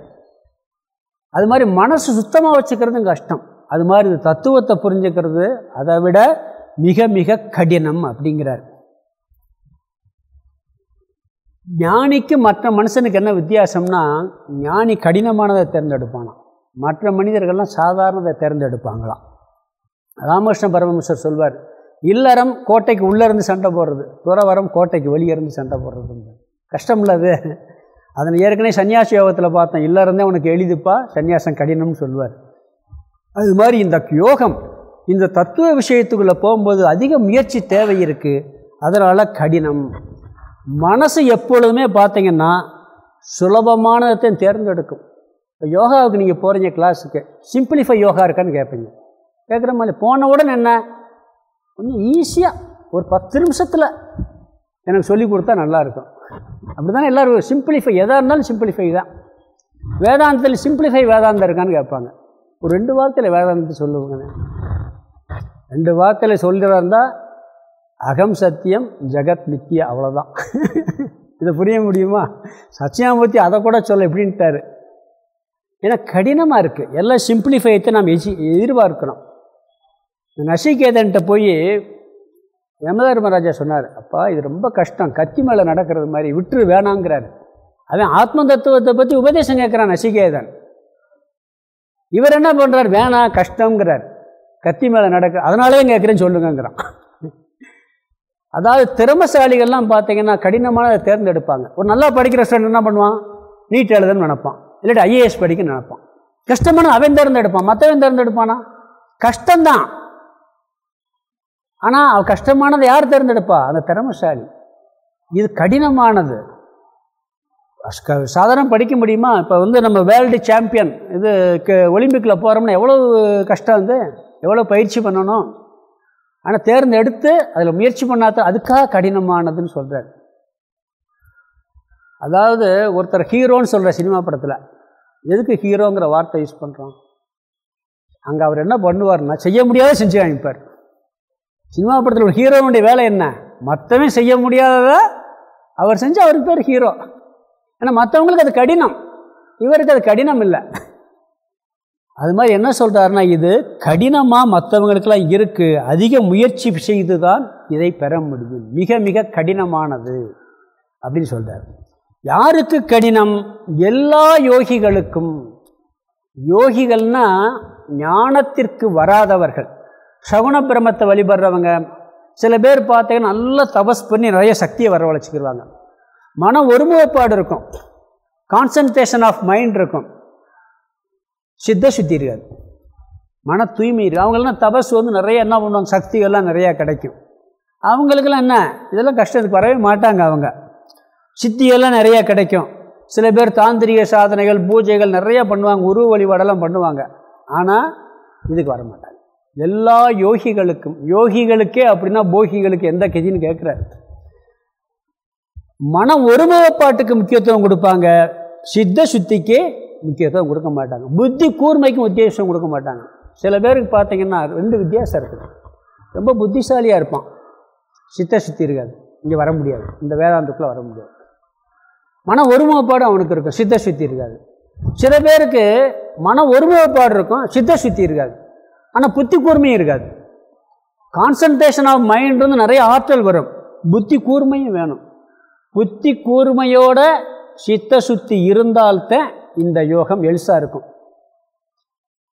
அது மாதிரி மனசு சுத்தமாக வச்சுக்கிறதும் கஷ்டம். அது மாதிரி இந்த தத்துவத்தை புரிஞ்சுக்கிறது அதை விட மிக மிக கடினம் அப்படிங்கிறார். ஞானிக்கு மற்ற மனுஷனுக்கு என்ன வித்தியாசம்னா ஞானி கடினமானதை தேர்ந்தெடுப்பானா மற்ற மனிதர்கள்லாம் சாதாரணதை தேர்ந்தெடுப்பாங்களாம். ராமகிருஷ்ண பரமஹம்சர் சொல்வார் இல்லறம் கோட்டைக்கு உள்ளே இருந்து சண்டை போடுறது துறவரம் கோட்டைக்கு வெளியே இருந்து சண்டை போடுறது கஷ்டம் இல்லாது அதனை ஏற்கனவே சன்னியாச யோகத்தில் பார்த்தேன் இல்லறந்தே உனக்கு எளிதுப்பா சன்னியாசம் கடினம்னு சொல்லுவார் அது மாதிரி இந்த யோகம் இந்த தத்துவ விஷயத்துக்குள்ளே போகும்போது அதிக முயற்சி தேவை இருக்குது அதனால் கடினம். மனசு எப்பொழுதுமே பார்த்தீங்கன்னா சுலபமானதை தேர்ந்தெடுக்கும். இப்போ யோகாவுக்கு நீங்கள் போகிறீங்க கிளாஸுக்கு சிம்பிளிஃபை யோகா இருக்கான்னு கேட்பீங்க கேட்குற மாதிரி போன உடனே என்ன? கொஞ்சம் ஈஸியாக ஒரு பத்து நிமிஷத்தில் எனக்கு சொல்லி கொடுத்தா நல்லாயிருக்கும் அப்படி தானே எல்லோரும் சிம்பிளிஃபை எதாக இருந்தாலும் சிம்பிளிஃபை தான். வேதாந்தத்தில் சிம்பிளிஃபை வேதாந்தம் இருக்கான்னு கேட்பாங்க. ஒரு ரெண்டு வார்த்தையில் வேதாந்தத்தை சொல்லுவாங்க ரெண்டு வார்த்தையில் சொல்கிறா இருந்தால் அகம் சத்தியம் ஜெகத் நித்தியா அவ்வளோதான் இதை புரிய முடியுமா? சத்தியாமூர்த்தி அதை கூட சொல்ல எப்படின்ட்டார். ஏன்னா கடினமாக இருக்குது எல்லாம் சிம்பிளிஃபைத்தை நாம் எசி எதிர்பார்க்கணும் நசிகேதன்ட்ட போய் யமதர்மராஜா சொன்னார் அப்பா இது ரொம்ப கஷ்டம். கத்தி மேலே நடக்கிறது மாதிரி விட்டுரு வேணாங்கிறாரு. அவன் ஆத்ம தத்துவத்தை பற்றி உபதேசம் கேட்குறான் நசிகேதன். இவர் என்ன பண்ணுறார் வேணாம் கஷ்டங்கிறார் கத்தி மேலே நடக்க அதனாலே கேட்குறேன்னு சொல்லுங்கிறான் அதாவது திறமசாலிகள்லாம் பார்த்தீங்கன்னா கடினமானதை தேர்ந்தெடுப்பாங்க. ஒரு நல்லா படிக்கிற ஸ்டூடெண்ட் என்ன பண்ணுவான்? நீட் எழுதுன்னு நினப்பான். இல்லாட்டி ஐஏஎஸ் படிக்க நினப்பான். கஷ்டமான அவன் தேர்ந்தெடுப்பான். மற்றவன் தேர்ந்தெடுப்பானா? கஷ்டம்தான். ஆனால் அவள் கஷ்டமானதை யார் தேர்ந்தெடுப்பா? அந்த திறமசாலி. இது கடினமானது. சாதாரண படிக்க முடியுமா? இப்போ வந்து நம்ம வேர்ல்டு சாம்பியன் இது ஒலிம்பிக்கில் போகிறோம்னா எவ்வளோ கஷ்டம் வந்து? எவ்வளோ பயிற்சி பண்ணணும்? ஆனால் தேர்ந்தெடுத்து அதில் முயற்சி பண்ணாத அதுக்காக கடினமானதுன்னு சொல்கிறார் அதாவது ஒருத்தர் ஹீரோன்னு சொல்கிற சினிமா படத்தில் எதுக்கு ஹீரோங்கிற வார்த்தை யூஸ் பண்ணுறோம் அங்கே அவர் என்ன பண்ணுவார்னா செய்ய முடியாத செஞ்சு காமிப்பார். சினிமா படத்தில் ஒரு ஹீரோனுடைய வேலை என்ன? மற்றவன் செய்ய முடியாததை அவர் செஞ்சு அவருக்கு பேர் ஹீரோ. ஆனால் மற்றவங்களுக்கு அது கடினம். இவருக்கு அது கடினம் இல்லை. அது மாதிரி என்ன சொல்கிறாருன்னா இது கடினமாக மற்றவங்களுக்கெல்லாம் இருக்குது அதிக முயற்சி செய்து தான் இதை பெற முடியும். மிக மிக கடினமானது அப்படின்னு சொல்கிறார் யாருக்கு கடினம்? எல்லா யோகிகளுக்கும். யோகிகள்னா ஞானத்திற்கு வராதவர்கள். சகுன பிரமத்தை வழிபடுறவங்க சில பேர் பார்த்தீங்கன்னா நல்லா தபஸ் பண்ணி நிறைய சக்தியை வரவழைச்சிக்கிடுவாங்க மன ஒருமுகப்பாடு இருக்கும். கான்சன்ட்ரேஷன் ஆஃப் மைண்ட் இருக்கும். சித்த சுத்தி இருக்காது. மன தூய்மை இருக்கு. அவங்களாம் தபஸ் வந்து நிறைய என்ன பண்ணுவாங்க? சக்திகள்லாம் நிறையா கிடைக்கும். அவங்களுக்கெல்லாம் என்ன? இதெல்லாம் கஷ்டத்துக்கு வரவே மாட்டாங்க அவங்க. சித்தியெல்லாம் நிறையா கிடைக்கும். சில பேர் தாந்திரிக சாதனைகள் பூஜைகள் நிறையா பண்ணுவாங்க. உருவ வழிபாடெல்லாம் பண்ணுவாங்க. ஆனால் இதுக்கு வர மாட்டாங்க. எல்லா யோகிகளுக்கும் யோகிகளுக்கே அப்படின்னா போகிகளுக்கு எந்த கெதின்னு கேட்குறாரு. மன ஒருமுகப்பாட்டுக்கு முக்கியத்துவம் கொடுப்பாங்க. சித்த சுத்திக்கு முக்கியத்துவம் கொடுக்க மாட்டாங்க. புத்தி கூர்மைக்கும் உத்தேசம் கொடுக்க மாட்டாங்க. சில பேருக்கு பார்த்தீங்கன்னா ரெண்டு வித்தியாசம் இருக்குது ரொம்ப புத்திசாலியாக இருப்பான். சித்த சுத்தி இருக்காது. இங்கே வர முடியாது. இந்த வேதாந்துக்குள்ளே வர முடியாது. மன ஒருமுகப்பாடு அவனுக்கு இருக்கும். சித்த சுத்தி இருக்காது. சில பேருக்கு மன ஒருமுகப்பாடு இருக்கும். சித்த சுத்தி இருக்காது. ஆனால் புத்தி கூர்மையும் இருக்காது. கான்சன்ட்ரேஷன் ஆஃப் மைண்ட் வந்து நிறைய ஆற்றல் வரும். புத்தி கூர்மையும் வேணும். புத்தி கூர்மையோட சித்த சுத்தி இருந்தால்தான் இந்த யோகம் எல்சா இருக்கும்.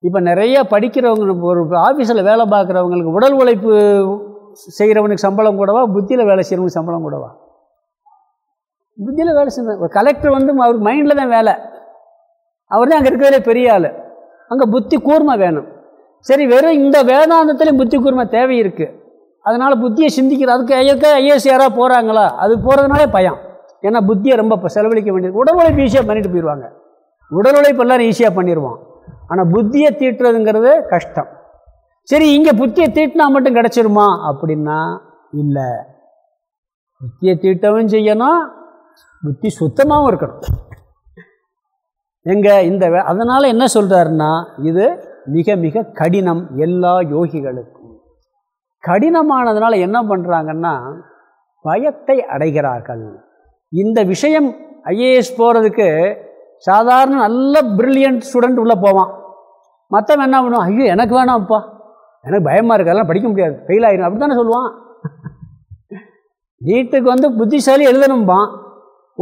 இப்போ நிறைய படிக்கிறவங்க ஒரு ஆஃபீஸில் வேலை பார்க்குறவங்களுக்கு உடல் உழைப்பு செய்கிறவனுக்கு சம்பளம் கூடவா புத்தியில் வேலை செய்கிறவனுக்கு சம்பளம் கூடவா? புத்தியில் வேலை செய்ய ஒரு கலெக்டர் வந்து அவருக்கு மைண்டில் தான் வேலை. அவர் தான் அங்கே இருக்கிறதே பெரிய ஆள். அங்கே புத்தி கூர்மை வேணும். சரி வெறும் இந்த வேதாந்தத்துலேயும் புத்தி கூர்மை தேவை இருக்குது அதனால் புத்தியை சிந்திக்கிற அதுக்கு ஐயக்க ஐஏஎஸ் யாராக போகிறாங்களா அது போகிறதுனாலே பயம். ஏன்னா புத்தியை ரொம்ப இப்போ செலவழிக்க வேண்டியது. உடல் உழைப்பு ஈஸியாக பண்ணிட்டு போயிடுவாங்க உடல் உழைப்பு எல்லாரும் ஈஸியாக பண்ணிடுவான் ஆனால் புத்தியை தீட்டுறதுங்கிறது கஷ்டம். சரி இங்கே புத்தியை தீட்டினா மட்டும் கிடச்சிருமா? அப்படின்னா இல்லை. புத்தியை தீட்டவும் செய்யணும். புத்தி சுத்தமாகவும் இருக்கணும். எங்கே இந்த வே- என்ன சொல்கிறாருன்னா இது மிக மிக கடினம் எல்லா யோகிகளுக்கும். கடினமானதுனால என்ன பண்ணுறாங்கன்னா பயத்தை அடைகிறார்கள். இந்த விஷயம் ஐஏஎஸ் போகிறதுக்கு சாதாரண நல்ல பிரில்லியன்ட் ஸ்டூடெண்ட் உள்ளே போவான். மற்றவன் என்ன பண்ணுவான்? ஐயோ எனக்கு வேணாம்ப்பா. எனக்கு பயமாக இருக்கு அதெல்லாம் படிக்க முடியாது. ஃபெயில் ஆகிடும் அப்படி தானே சொல்லுவான். நீட்டுக்கு வந்து புத்திசாலி எழுதணும்பான்.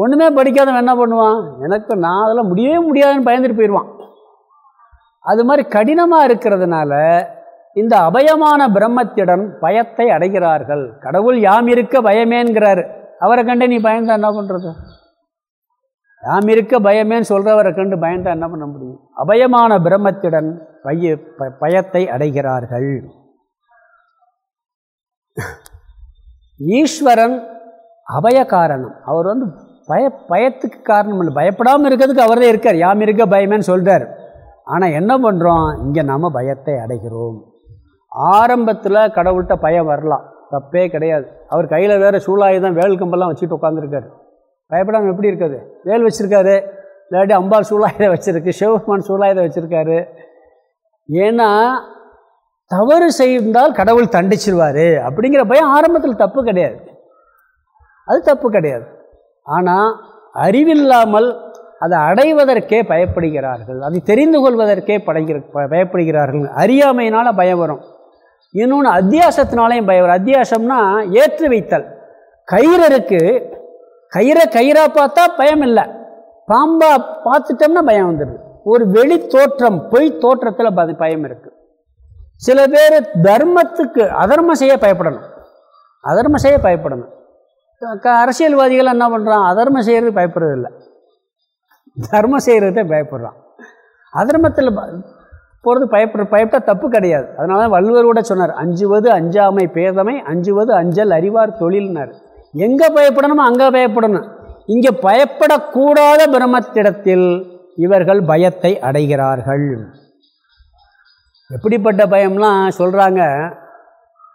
ஒன்றுமே படிக்காதவன் என்ன பண்ணுவான்? எனக்கு நான் அதெல்லாம் முடியவே முடியாதுன்னு பயந்துட்டு போயிடுவான். அது மாதிரி கடினமாக இருக்கிறதுனால இந்த அபயமான பிரம்மத்திடம் பயத்தை அடைகிறார்கள். கடவுள் யாம் இருக்க பயமேன்கிறார். அவரை கண்டு நீ பயந்தா என்ன பண்ணுறது யாம் இருக்க பயமேன்னு சொல்கிறவரை கண்டு பயந்தா என்ன பண்ண முடியும்? அபயமான பிரம்மத்திடன் பய ப- பயத்தை அடைகிறார்கள். ஈஸ்வரன் அபய காரணம். அவர் வந்து பய பயத்துக்கு காரணம் இல்லை. பயப்படாமல் இருக்கிறதுக்கு அவர்தான் இருக்கார். யாம் இருக்க பயமேன்னு சொல்கிறார் ஆனால் என்ன பண்ணுறோம் இங்கே நாம் பயத்தை அடைகிறோம். ஆரம்பத்தில் கடவுள்கிட்ட பயம் வரலாம். தப்பே கிடையாது. அவர் கையில் வேறு சூலாயுதம் வேல் கம்பெல்லாம் வச்சுட்டு உட்காந்துருக்காரு பயப்படாமல் எப்படி இருக்காது? வேல் வச்சுருக்காரு. இல்லாட்டி அம்பாள் சூலாயுதம் வச்சுருக்கு சிவபெருமான் சூலாயுதம் வச்சுருக்காரு. ஏன்னா தவறு செய்தால் கடவுள் தண்டிச்சிருவார் அப்படிங்கிற பயம் ஆரம்பத்தில் தப்பு கிடையாது. அது தப்பு கிடையாது. ஆனால் அறிவில்லாமல் அதை அடைவதற்கே பயப்படுகிறார்கள். அதை தெரிந்து கொள்வதற்கே படைகிற பயப்படுகிறார்கள். அறியாமையினால் பயம் வரும். இன்னொன்று அத்தியாசத்தினாலையும் பயம் வரும் அத்தியாசம்னா ஏற்று வைத்தல். கயிறருக்கு கயிறை கயிறாக பார்த்தா பயம் இல்லை பாம்பா பார்த்துட்டோம்னா பயம் வந்துடுது. ஒரு வெளி தோற்றம் பொய் தோற்றத்தில் ப- பயம் இருக்குது சில பேர் தர்மத்துக்கு அதர்மம் செய்ய பயப்படணும். அதர்மம் செய்ய பயப்படணும். க- அரசியல்வாதிகள் என்ன பண்ணுறான் அதர்மம் செய்கிறது பயப்படுறதில்லை. தர்மம் செய்கிறது பயப்படுறான். அதர்மத்தில் போகிறது பயப்பட பயப்பட தப்பு கிடையாது. அதனால தான் வள்ளுவர் கூட சொன்னார் அஞ்சுவது அஞ்சாமை பேதமை அஞ்சுவது அஞ்சல் அறிவார் தொழில்னார். எங்கே பயப்படணுமோ அங்கே பயப்படணும். இங்கே பயப்படக்கூடாத பிரம்மத்திடத்தில் இவர்கள் பயத்தை அடைகிறார்கள். எப்படிப்பட்ட பயம்லாம் சொல்கிறாங்க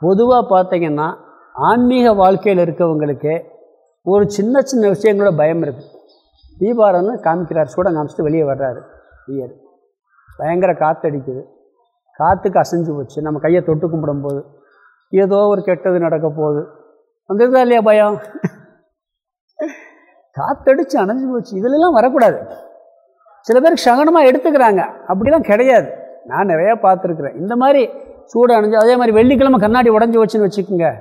பொதுவாக பார்த்தீங்கன்னா ஆன்மீக வாழ்க்கையில் இருக்கவங்களுக்கு ஒரு சின்ன சின்ன விஷயங்களோட பயம் இருக்குது தீபாரம்னு காமிக்கிறார் கூட காமிச்சிட்டு வெளியே வர்றாரு. ஐயர் பயங்கர காற்றடிக்குது காற்றுக்கு அசைஞ்சு போச்சு. நம்ம கையை தொட்டு கும்பிடும் போது ஏதோ ஒரு கெட்டது நடக்க போகுது. வந்துருதா இல்லையா பயம்? காத்தடிச்சு அணைஞ்சு போச்சு. இதுலலாம் வரக்கூடாது. சில பேர் சகனமாக எடுத்துக்கிறாங்க. அப்படிலாம் கிடையாது. நான் நிறையா பார்த்துருக்குறேன். இந்த மாதிரி சூடு அணைஞ்சு அதே மாதிரி வெள்ளிக்கிழமை கண்ணாடி உடஞ்சி வச்சுன்னு வச்சுக்கோங்க.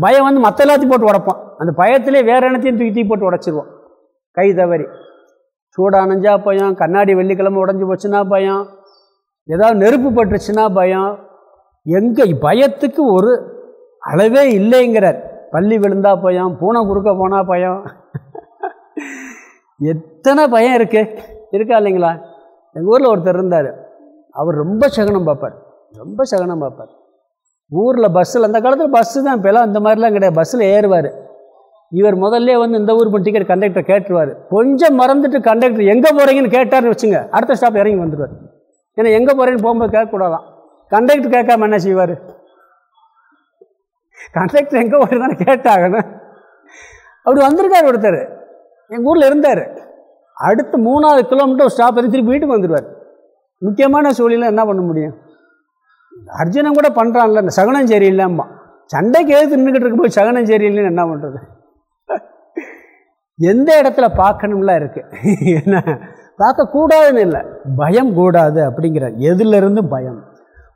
பயம் வந்து மற்ற எல்லாத்தையும் போட்டு உடப்போம். அந்த பயத்திலே வேறு எண்ணத்தையும் தூக்கி தூக்கி போட்டு உடச்சிருவோம். கை தவறி. சூடு அணைஞ்சா பயம். கண்ணாடி வெள்ளிக்கிழமை உடஞ்சி போச்சுன்னா பயம். ஏதாவது நெருப்பு பட்டுச்சுன்னா பயம். எங்கே பயத்துக்கு ஒரு அளவே இல்லைங்கிறார். பள்ளி விழுந்தா பயம் பூனை குறுக்க போனால் பயம். எத்தனை பயம் இருக்கு? இருக்கா இல்லைங்களா? எங்கள் ஊரில் ஒருத்தர் இருந்தார். அவர் ரொம்ப சகனம் பார்ப்பார். ரொம்ப சகனம் பார்ப்பார். ஊரில் பஸ்ஸில் அந்த காலத்தில் பஸ்ஸு தான் இப்போலாம் இந்த மாதிரிலாம் கிடையாது. பஸ்ஸில் ஏறுவார். இவர் முதல்ல வந்து இந்த ஊர் டிக்கெட் கண்டக்டர் கேட்டுருவார். கொஞ்சம் மறந்துட்டு கண்டக்டர் எங்கே போகிறீங்கன்னு கேட்டார்னு வச்சுங்க அடுத்த ஸ்டாப் இறங்கி வந்துடுவார் ஏன்னா எங்கே போகிறேன்னு போகும்போது கேட்கக்கூடாதான். கண்டக்டர் கேட்காம என்ன செய்வார்? கண்டக்டர் எங்கே போகிறதானே கேட்டாகணும். அப்படி வந்திருக்கார் ஒருத்தர். எங்கள் ஊரில் இருந்தார். அடுத்து மூணாவது கிலோமீட்டர் ஸ்டாப் பண்ணி திருப்பி வீட்டுக்கு வந்துடுவார் முக்கியமான சூழ்நிலை என்ன பண்ண முடியும்? அர்ஜுனன் கூட பண்ணுறான்ல இந்த சகனம் சரியில்லாமா. சண்டைக்கு எழுத்து நின்றுக்கிட்டு இருக்கும்போது சகனம் சரியில்லைன்னு என்ன பண்ணுறது எந்த இடத்துல பார்க்கணும்லாம் இருக்குது என்ன? பார்க்கக்கூடாதுன்னு இல்லை. பயம் கூடாது அப்படிங்கிற எதுலேருந்து பயம்?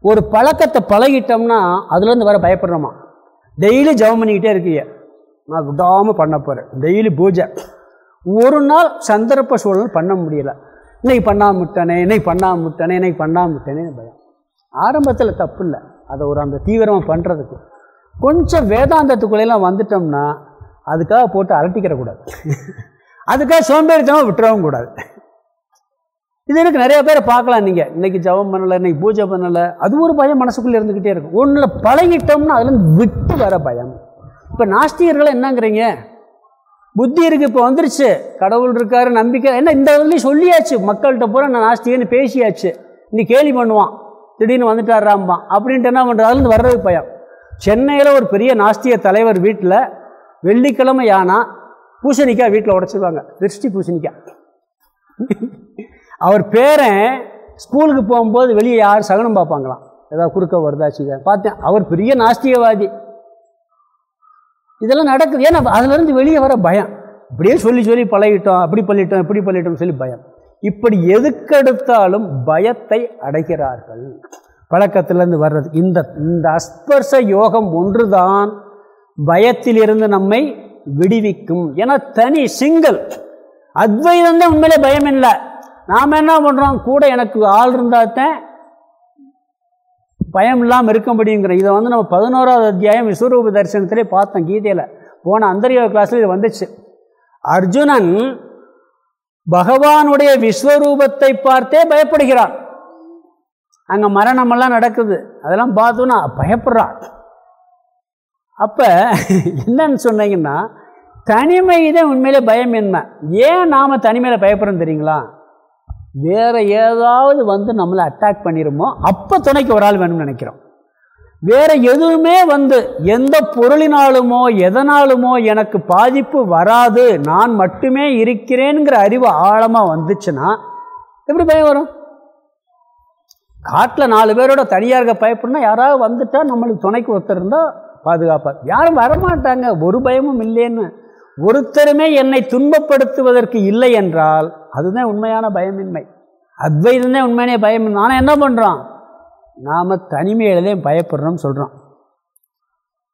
ஒரு பழக்கத்தை பழகிட்டோம்னா அதுலேருந்து வர பயப்படுறோமா? டெய்லி ஜபம் பண்ணிக்கிட்டே இருக்கீங்க நான் விடாமல் பண்ண போகிறேன் டெய்லி பூஜை. ஒரு நாள் சந்தர்ப்ப சூழல் பண்ண முடியல. இன்னைக்கு பண்ணாமல் விட்டனே இன்னைக்கு பண்ணாமல் விட்டனே இன்னைக்கு பண்ணாமல் விட்டனே பயம். ஆரம்பத்தில் தப்பு இல்லை. அதை ஒரு அந்த தீவிரமாக பண்ணுறதுக்கு கொஞ்சம் வேதாந்தத்துக்குள்ளெல்லாம் வந்துட்டோம்னா அதுக்காக போட்டு அலட்டிக்கிறக்கூடாது அதுக்காக சோம்பேறித்தனமாக விட்டுறவும் கூடாது. இது எனக்கு நிறைய பேரை பார்க்கலாம் நீங்கள் இன்றைக்கி ஜபம் பண்ணலை இன்றைக்கி பூஜை பண்ணலை. அது ஒரு பயம் மனசுக்குள்ளே இருந்துக்கிட்டே இருக்கும். ஒன்றில் பழகிட்டோம்னா அதுலேருந்து விட்டு வர பயம். இப்போ நாஸ்திகர்கள் என்னங்கிறீங்க? புத்தி இருக்குது இப்போ வந்துருச்சு. கடவுள் இருக்காரு நம்பிக்கை. என்ன இந்த இதுலேயும் சொல்லியாச்சு. மக்கள்கிட்ட பூரா நான் நாஸ்திகன்னு பேசியாச்சு. நீ கேலி பண்ணுவான். திடீர்னு வந்துட்டாராம்பான். அப்படின்ட்டு என்ன பண்ணுறது அதுலேருந்து வர்றது பயம். சென்னையில் ஒரு பெரிய நாஸ்திய தலைவர் வீட்டில் வெள்ளிக்கிழமை யானா பூசணிக்காய் வீட்டில் உடச்சிருவாங்க. திருஷ்டி பூசணிக்காய். அவர் பேரன் ஸ்கூலுக்கு போகும்போது வெளியே யார் சகனம் பார்ப்பாங்களாம். ஏதாவது குறுக்க வருதா பார்த்தேன் அவர் பெரிய நாஸ்திகவாதி. இதெல்லாம் நடக்குது. ஏன்னா அதுலேருந்து வெளியே வர பயம். இப்படியே சொல்லி சொல்லி பழகிட்டோம் அப்படி பண்ணிட்டோம் இப்படி பண்ணிட்டோம் சொல்லி பயம். இப்படி எதுக்கெடுத்தாலும் பயத்தை அடைகிறார்கள். பழக்கத்திலேருந்து வர்றது. இந்த இந்த அஸ்பர்ச யோகம் ஒன்றுதான் பயத்திலிருந்து நம்மை விடுவிக்கும். ஏன்னா தனி சிங்கிள். அத்வைதம் தான் உண்மையிலே பயம் இல்லை. நாம் என்ன பண்ணுறோம் கூட எனக்கு ஆள் இருந்தால்தான் பயம் இல்லாமல் இருக்க முடியுங்கிற இதை வந்து நம்ம பதினோராவது அத்தியாயம் விஸ்வரூப தரிசனத்திலே பார்த்தோம் கீதையில். போன அந்தரியோக கிளாஸில் இது வந்துச்சு. அர்ஜுனன் பகவானுடைய விஸ்வரூபத்தை பார்த்தே பயப்படுகிறான். அங்கே மரணமெல்லாம் நடக்குது. அதெல்லாம் பார்த்தோன்னா பயப்படுறான். அப்போ என்னன்னு சொன்னீங்கன்னா தனிமை தான் உண்மையிலே பயம் என்ன? ஏன் நாம் தனிமையில் பயப்படுறோம் தெரியுங்களா? வேறு ஏதாவது வந்து நம்மளை அட்டாக் பண்ணிடுமோ அப்போ துணைக்கு ஒரு ஆள் வேணும்னு நினைக்கிறோம். வேறு எதுவுமே வந்து எந்த பொருளினாலுமோ எதனாலுமோ எனக்கு பாதிப்பு வராது நான் மட்டுமே இருக்கிறேனுங்கிற அறிவு ஆழமாக வந்துச்சுன்னா எப்படி பயம் வரும்? காட்டில் நாலு பேரோட தனியாக இருக்க பயப்படனா யாராவது வந்துட்டால் நம்மளுக்கு துணைக்கு ஒருத்தர் இருந்தால் பாதுகாப்பார். யாரும் வரமாட்டாங்க ஒரு பயமும் இல்லைன்னு. ஒருத்தருமே என்னை துன்பப்படுத்துவதற்கு இல்லை என்றால் அதுதான் உண்மையான பயமின்மை. அத்வைதம் தான் உண்மையான பயம் ஆனால் என்ன பண்ணுறோம் நாம் தனிமையிலே பயப்படுறோம்னு சொல்கிறோம்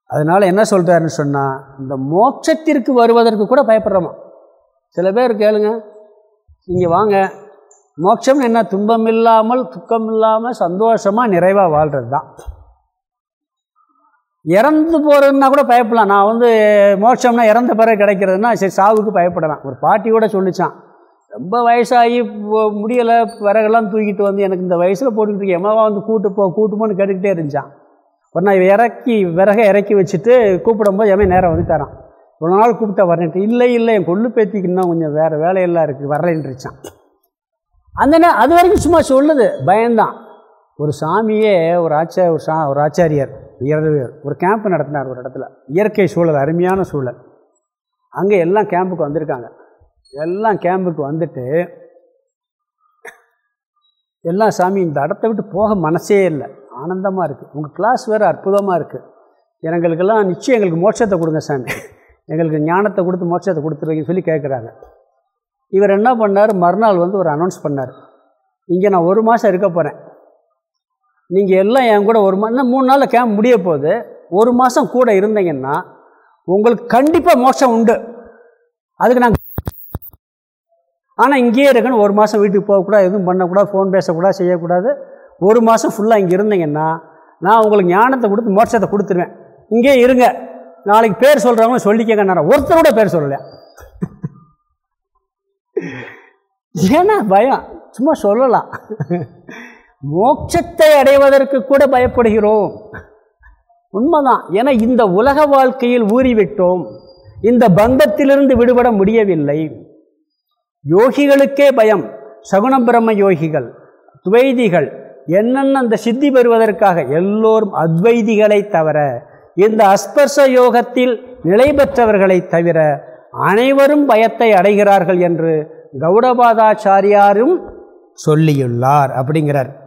அதனால் என்ன சொல்கிறாருன்னு சொன்னால் இந்த மோட்சத்திற்கு வருவதற்கு கூட பயப்படுறோமா? சில பேர் கேளுங்க. இங்கே வாங்க. மோட்சம் என்ன? துன்பம் இல்லாமல் துக்கம் இல்லாமல் சந்தோஷமாக நிறைவாக வாழ்கிறது தான் இறந்து போகிறதுனா கூட பயப்படலாம். நான் வந்து மோட்சம்னா இறந்த பிறகு கிடைக்கிறதுனா சரி சாவுக்கு பயப்படலாம். ஒரு பாட்டி கூட சொல்லிச்சான் ரொம்ப வயசாகி முடியலை விறகெல்லாம் தூக்கிட்டு வந்து எனக்கு இந்த வயசில் போட்டுக்கிட்டு இருக்கேன் எம்மாவா வந்து கூட்டு போ கூட்டு போன்னு கேட்டுக்கிட்டே இருந்துச்சான் ஒரு நான் இறக்கி விறகை இறக்கி வச்சுட்டு கூப்பிடும்போது எவன் நேரம் வந்து தரான். இவ்வளோ நாள் கூப்பிட்டா வரேன்ட்டு இல்லை இல்லை என் கொள்ளு பேத்திக்குன்னா கொஞ்சம் வேறு வேலையெல்லாம் இருக்குது வரலைன்றிச்சான் அந்த அது வரைக்கும் சும்மா சொல்லுது பயம்தான் ஒரு சாமியே ஒரு ஆச்சா ஒரு சா ஒரு ஆச்சாரியர் உயர்ந்தவர் ஒரு கேம்ப் நடத்தினார் ஒரு இடத்துல. இயற்கை சூழல் அருமையான சூழல். அங்கே எல்லாம் கேம்புக்கு வந்திருக்காங்க. எல்லாம் கேம்புக்கு வந்துட்டு எல்லாம் சாமி இந்த இடத்த விட்டு போக மனசே இல்லை. ஆனந்தமாக இருக்குது உங்கள் கிளாஸ் வேறு அற்புதமாக இருக்குது எங்களுக்கெல்லாம் நிச்சயம் எங்களுக்கு மோட்சத்தை கொடுங்க சாமி. எங்களுக்கு ஞானத்தை கொடுத்து மோட்சத்தை கொடுத்துருவீங்கன்னு சொல்லி கேட்குறாங்க இவர் என்ன பண்ணார்? மறுநாள் வந்து ஒரு அனௌன்ஸ் பண்ணார். இங்கே நான் ஒரு மாதம் இருக்க போகிறேன் நீங்கள் எல்லாம் என் கூட ஒரு மாதம் மூணு நாளில் கேம்ப் முடிய போகுது ஒரு மாதம் கூட இருந்தீங்கன்னா உங்களுக்கு கண்டிப்பாக மோட்சம் உண்டு. அதுக்கு நாங்கள் ஆனால் இங்கேயே இருக்கணும். ஒரு மாதம் வீட்டுக்கு போகக்கூடாது எதுவும் பண்ணக்கூடாது ஃபோன் பேசக்கூடாது செய்யக்கூடாது. ஒரு மாதம் ஃபுல்லாக இங்கே இருந்தீங்கன்னா நான் உங்களுக்கு ஞானத்தை கொடுத்து மோட்சத்தை கொடுத்துருவேன். இங்கே இருங்க. நாளைக்கு பேர் சொல்கிறவங்களும் சொல்லிக்கங்க நான் ஒருத்தரோட பேர் சொல்லலை. ஏன்னா பயம். சும்மா சொல்லலாம். மோட்சத்தை அடைவதற்கு கூட பயப்படுகிறோம். உண்மைதான். ஏன்னா இந்த உலக வாழ்க்கையில் ஊறிவிட்டோம். இந்த பந்தத்திலிருந்து விடுபட முடியவில்லை. யோகிகளுக்கே பயம். சகுணம் பிரம்ம யோகிகள் துவைதிகள் என்னென்ன அந்த சித்தி பெறுவதற்காக? எல்லோரும் அத்வைதிகளை தவிர இந்த அஸ்பர்ச யோகத்தில் நிலை பெற்றவர்களை தவிர அனைவரும் பயத்தை அடைகிறார்கள் என்று கௌடபாதாச்சாரியாரும் சொல்லியுள்ளார். அப்படிங்கிறார்.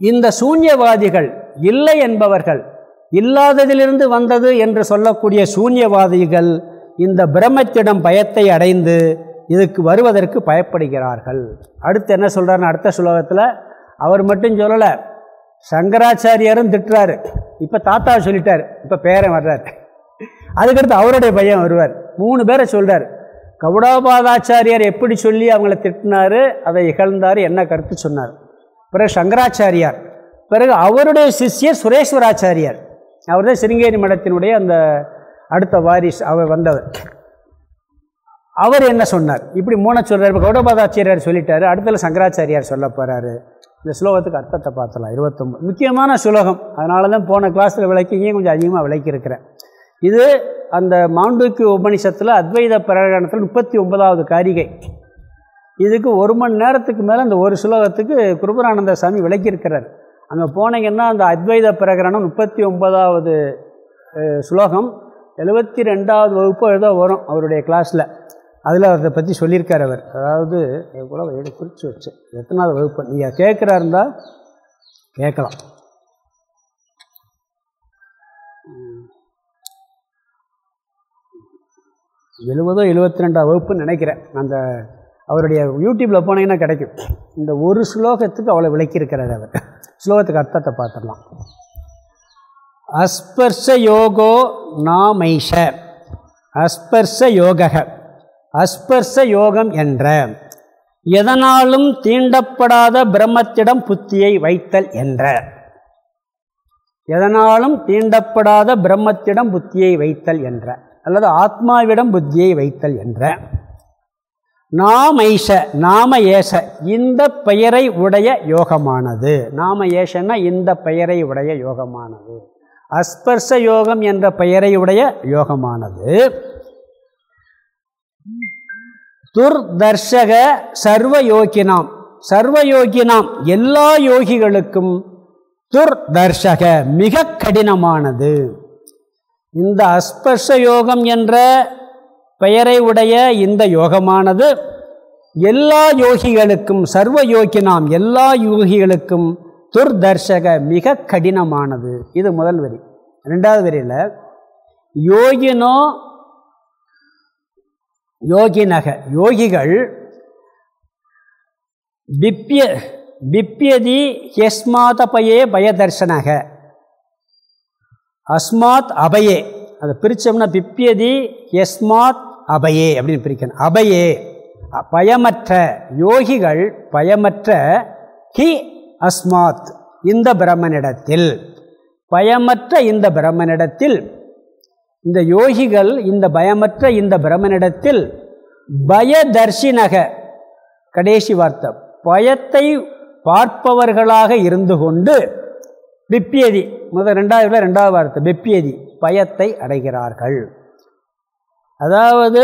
இந்த சூன்யவாதிகள் இல்லை என்பவர்கள் இல்லாததிலிருந்து வந்தது என்று சொல்லக்கூடிய சூன்யவாதிகள் இந்த பிரம்மத்திடம் பயத்தை அடைந்து இதுக்கு வருவதற்கு பயப்படுகிறார்கள். அடுத்து என்ன சொல்கிறாருன்னு அடுத்த சுலோகத்தில் அவர் மட்டும் சொல்லலை சங்கராச்சாரியாரும் திட்டுறாரு. இப்போ தாத்தா சொல்லிட்டார் இப்போ பேரன் வர்றார். அதுக்கடுத்து அவருடைய பையன் வருவார். மூணு பேரை சொல்கிறார் கவுடாபாதாச்சாரியார் எப்படி சொல்லி அவங்கள திட்டினார் அதை இகழ்ந்தார் என்ன கருத்து சொன்னார். பிறகு சங்கராச்சாரியார் பிறகு அவருடைய சிஷ்யர் சுரேஸ்வராச்சாரியார். அவர் தான் சிருங்கேரி மடத்தினுடைய அந்த அடுத்த வாரிஸ் அவர் வந்தவர். அவர் என்ன சொன்னார்? இப்படி மூணை சொல்கிறார் இப்போ கௌடபாதாச்சாரியார் சொல்லிட்டார். அடுத்தல சங்கராச்சாரியார் சொல்ல போகிறாரு இந்த ஸ்லோகத்துக்கு அர்த்தத்தை பார்த்தலாம் இருபத்தொம்பது. முக்கியமான சுலோகம். அதனால தான் போன கிளாஸில் விளக்கிங்க கொஞ்சம் அதிகமாக விளக்கியிருக்கிறேன். இது அந்த மாண்டூக்கி உபனிஷத்தில் அத்வைத பிரகடனத்தில் முப்பத்தி ஒன்பதாவது காரிகை. இதுக்கு ஒரு மணி நேரத்துக்கு மேலே அந்த ஒரு சுலோகத்துக்கு குருபரானந்த சாமி விளக்கியிருக்கிறார். அங்கே போனீங்கன்னா அந்த அத்வைத பிரகரணம் முப்பத்தி ஒன்பதாவது சுலோகம் எழுபத்தி ரெண்டாவது வகுப்பு எழுத வரும் அவருடைய கிளாஸில் அதில் அதை பற்றி சொல்லியிருக்கார் அவர். அதாவது கூட எடு குறித்து வச்சு. எத்தனாவது வகுப்பு? நீங்கள் கேட்குறா இருந்தால் கேட்கலாம். எழுபதோ எழுபத்தி ரெண்டாவது வகுப்புன்னு நினைக்கிறேன். அந்த அவருடைய யூடியூப்பில் போனீங்கன்னா கிடைக்கும். இந்த ஒரு ஸ்லோகத்துக்கு அவ்வளோ விளக்கியிருக்கிறார் அவர். ஸ்லோகத்துக்கு அர்த்தத்தை பார்த்துடலாம். அஸ்பர்ஷ யோகோ நாமைஷ. அஸ்பர்ஷ யோக அஸ்பர்ஷ யோகம் என்ற. எதனாலும் தீண்டப்படாத பிரம்மத்திடம் புத்தியை வைத்தல் என்ற. எதனாலும் தீண்டப்படாத பிரம்மத்திடம் புத்தியை வைத்தல் என்ற. அல்லது ஆத்மாவிடம் புத்தியை வைத்தல் என்ற. நாமைஷ நாம ஏச இந்த பெயரை உடைய யோகமானது. நாம ஏசன்னா இந்த பெயரை உடைய யோகமானது. அஸ்பர்ச யோகம் என்ற பெயரை உடைய யோகமானது. துர்தர்ஷக சர்வ யோகினாம் சர்வ யோகினாம் எல்லா யோகிகளுக்கும் துர்தர்ஷக மிக கடினமானது. இந்த அஸ்பர்ஷ யோகம் என்ற பெயரை உடைய இந்த யோகமானது எல்லா யோகிகளுக்கும் சர்வ யோகினாம் எல்லா யோகிகளுக்கும் துர்தர்ஷக மிக கடினமானது. இது முதல் வரி. ரெண்டாவது வரியில் யோகினோ யோகினக யோகிகள் பிப்பிய பிப்பியதி ஹெஸ்மாதபயே பயதர்ஷனக. அஸ்மாத் அபயே. அதை பிரித்தோம்னா பிப்பியதி எஸ்மாத் அபயே அப்படின்னு பிரிக்கணும். அபயே பயமற்ற யோகிகள் பயமற்ற ஹி அஸ்மாத் இந்த பிரம்மனிடத்தில். பயமற்ற இந்த பிரம்மனிடத்தில் இந்த யோகிகள் இந்த பயமற்ற இந்த பிரமனிடத்தில் பயதர்ஷினக கடைசி வார்த்தை பயத்தை பார்ப்பவர்களாக இருந்து கொண்டு பிப்பியதி முதல் ரெண்டாவது ரெண்டாவது வார்த்தை பிப்பியதி பயத்தை அடைகிறார்கள். அதாவது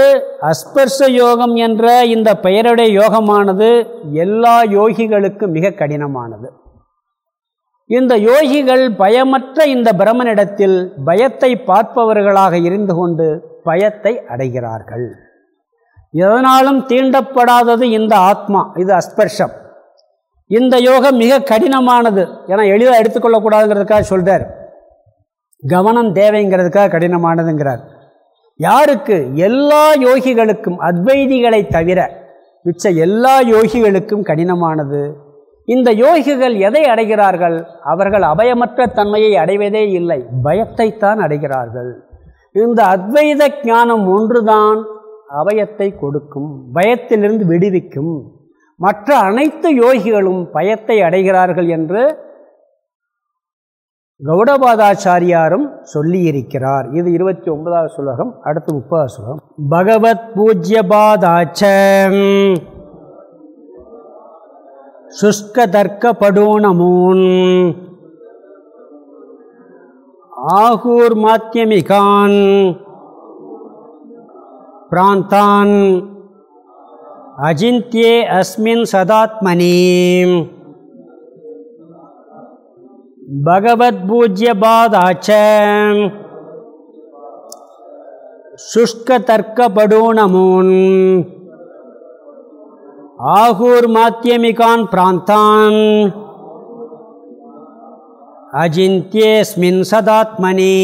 அஸ்பர்ஷ யோகம் என்ற இந்த பெயருடைய யோகமானது எல்லா யோகிகளுக்கும் மிக கடினமானது. இந்த யோகிகள் பயமற்ற இந்த பிரமனிடத்தில் பயத்தை பார்ப்பவர்களாக இருந்து கொண்டு பயத்தை அடைகிறார்கள். எதனாலும் தீண்டப்படாதது இந்த ஆத்மா இது அஸ்பர்ஷம். இந்த யோகம் மிக கடினமானது ஏன்னா எளிதாக எடுத்துக்கொள்ளக்கூடாதுங்கிறதுக்காக சொல்கிறார் கவனம் தேவைங்கிறதுக்காக கடினமானதுங்கிறார். யாருக்கு? எல்லா யோகிகளுக்கும் அத்வைதிகளை தவிர மிச்ச எல்லா யோகிகளுக்கும் கடினமானது. இந்த யோகிகள் எதை அடைகிறார்கள்? அவர்கள் அபயமற்ற தன்மையை அடைவதே இல்லை பயத்தைத்தான் அடைகிறார்கள். இந்த அத்வைத ஞானம் ஒன்றுதான் அபயத்தை கொடுக்கும் பயத்திலிருந்து விடுவிக்கும். மற்ற அனைத்து யோகிகளும் பயத்தை அடைகிறார்கள் என்று கௌடபாதாச்சாரியாரும் சொல்லியிருக்கிறார். இது இருபத்தி ஒன்பதாவது சுலகம் அடுத்து முப்பதாவது சுலகம். பகவத் பூஜ்யபாதாச்ச சுஷ்கதர்க்கபடூனமூன். ஆகூர் மாத்தியமிகான் பிராந்தான். அஜிந்தியே அஸ்மின் பகவத் பூஜ்ய பகவத்பூஜ்யபாதாச்ச சுஷ்க தர்க்கபடூணமூன் ஆகூர் மாத்தியமிகான் பிராந்தான். அஜிந்தியேஸ்மின் சதாத்மனி.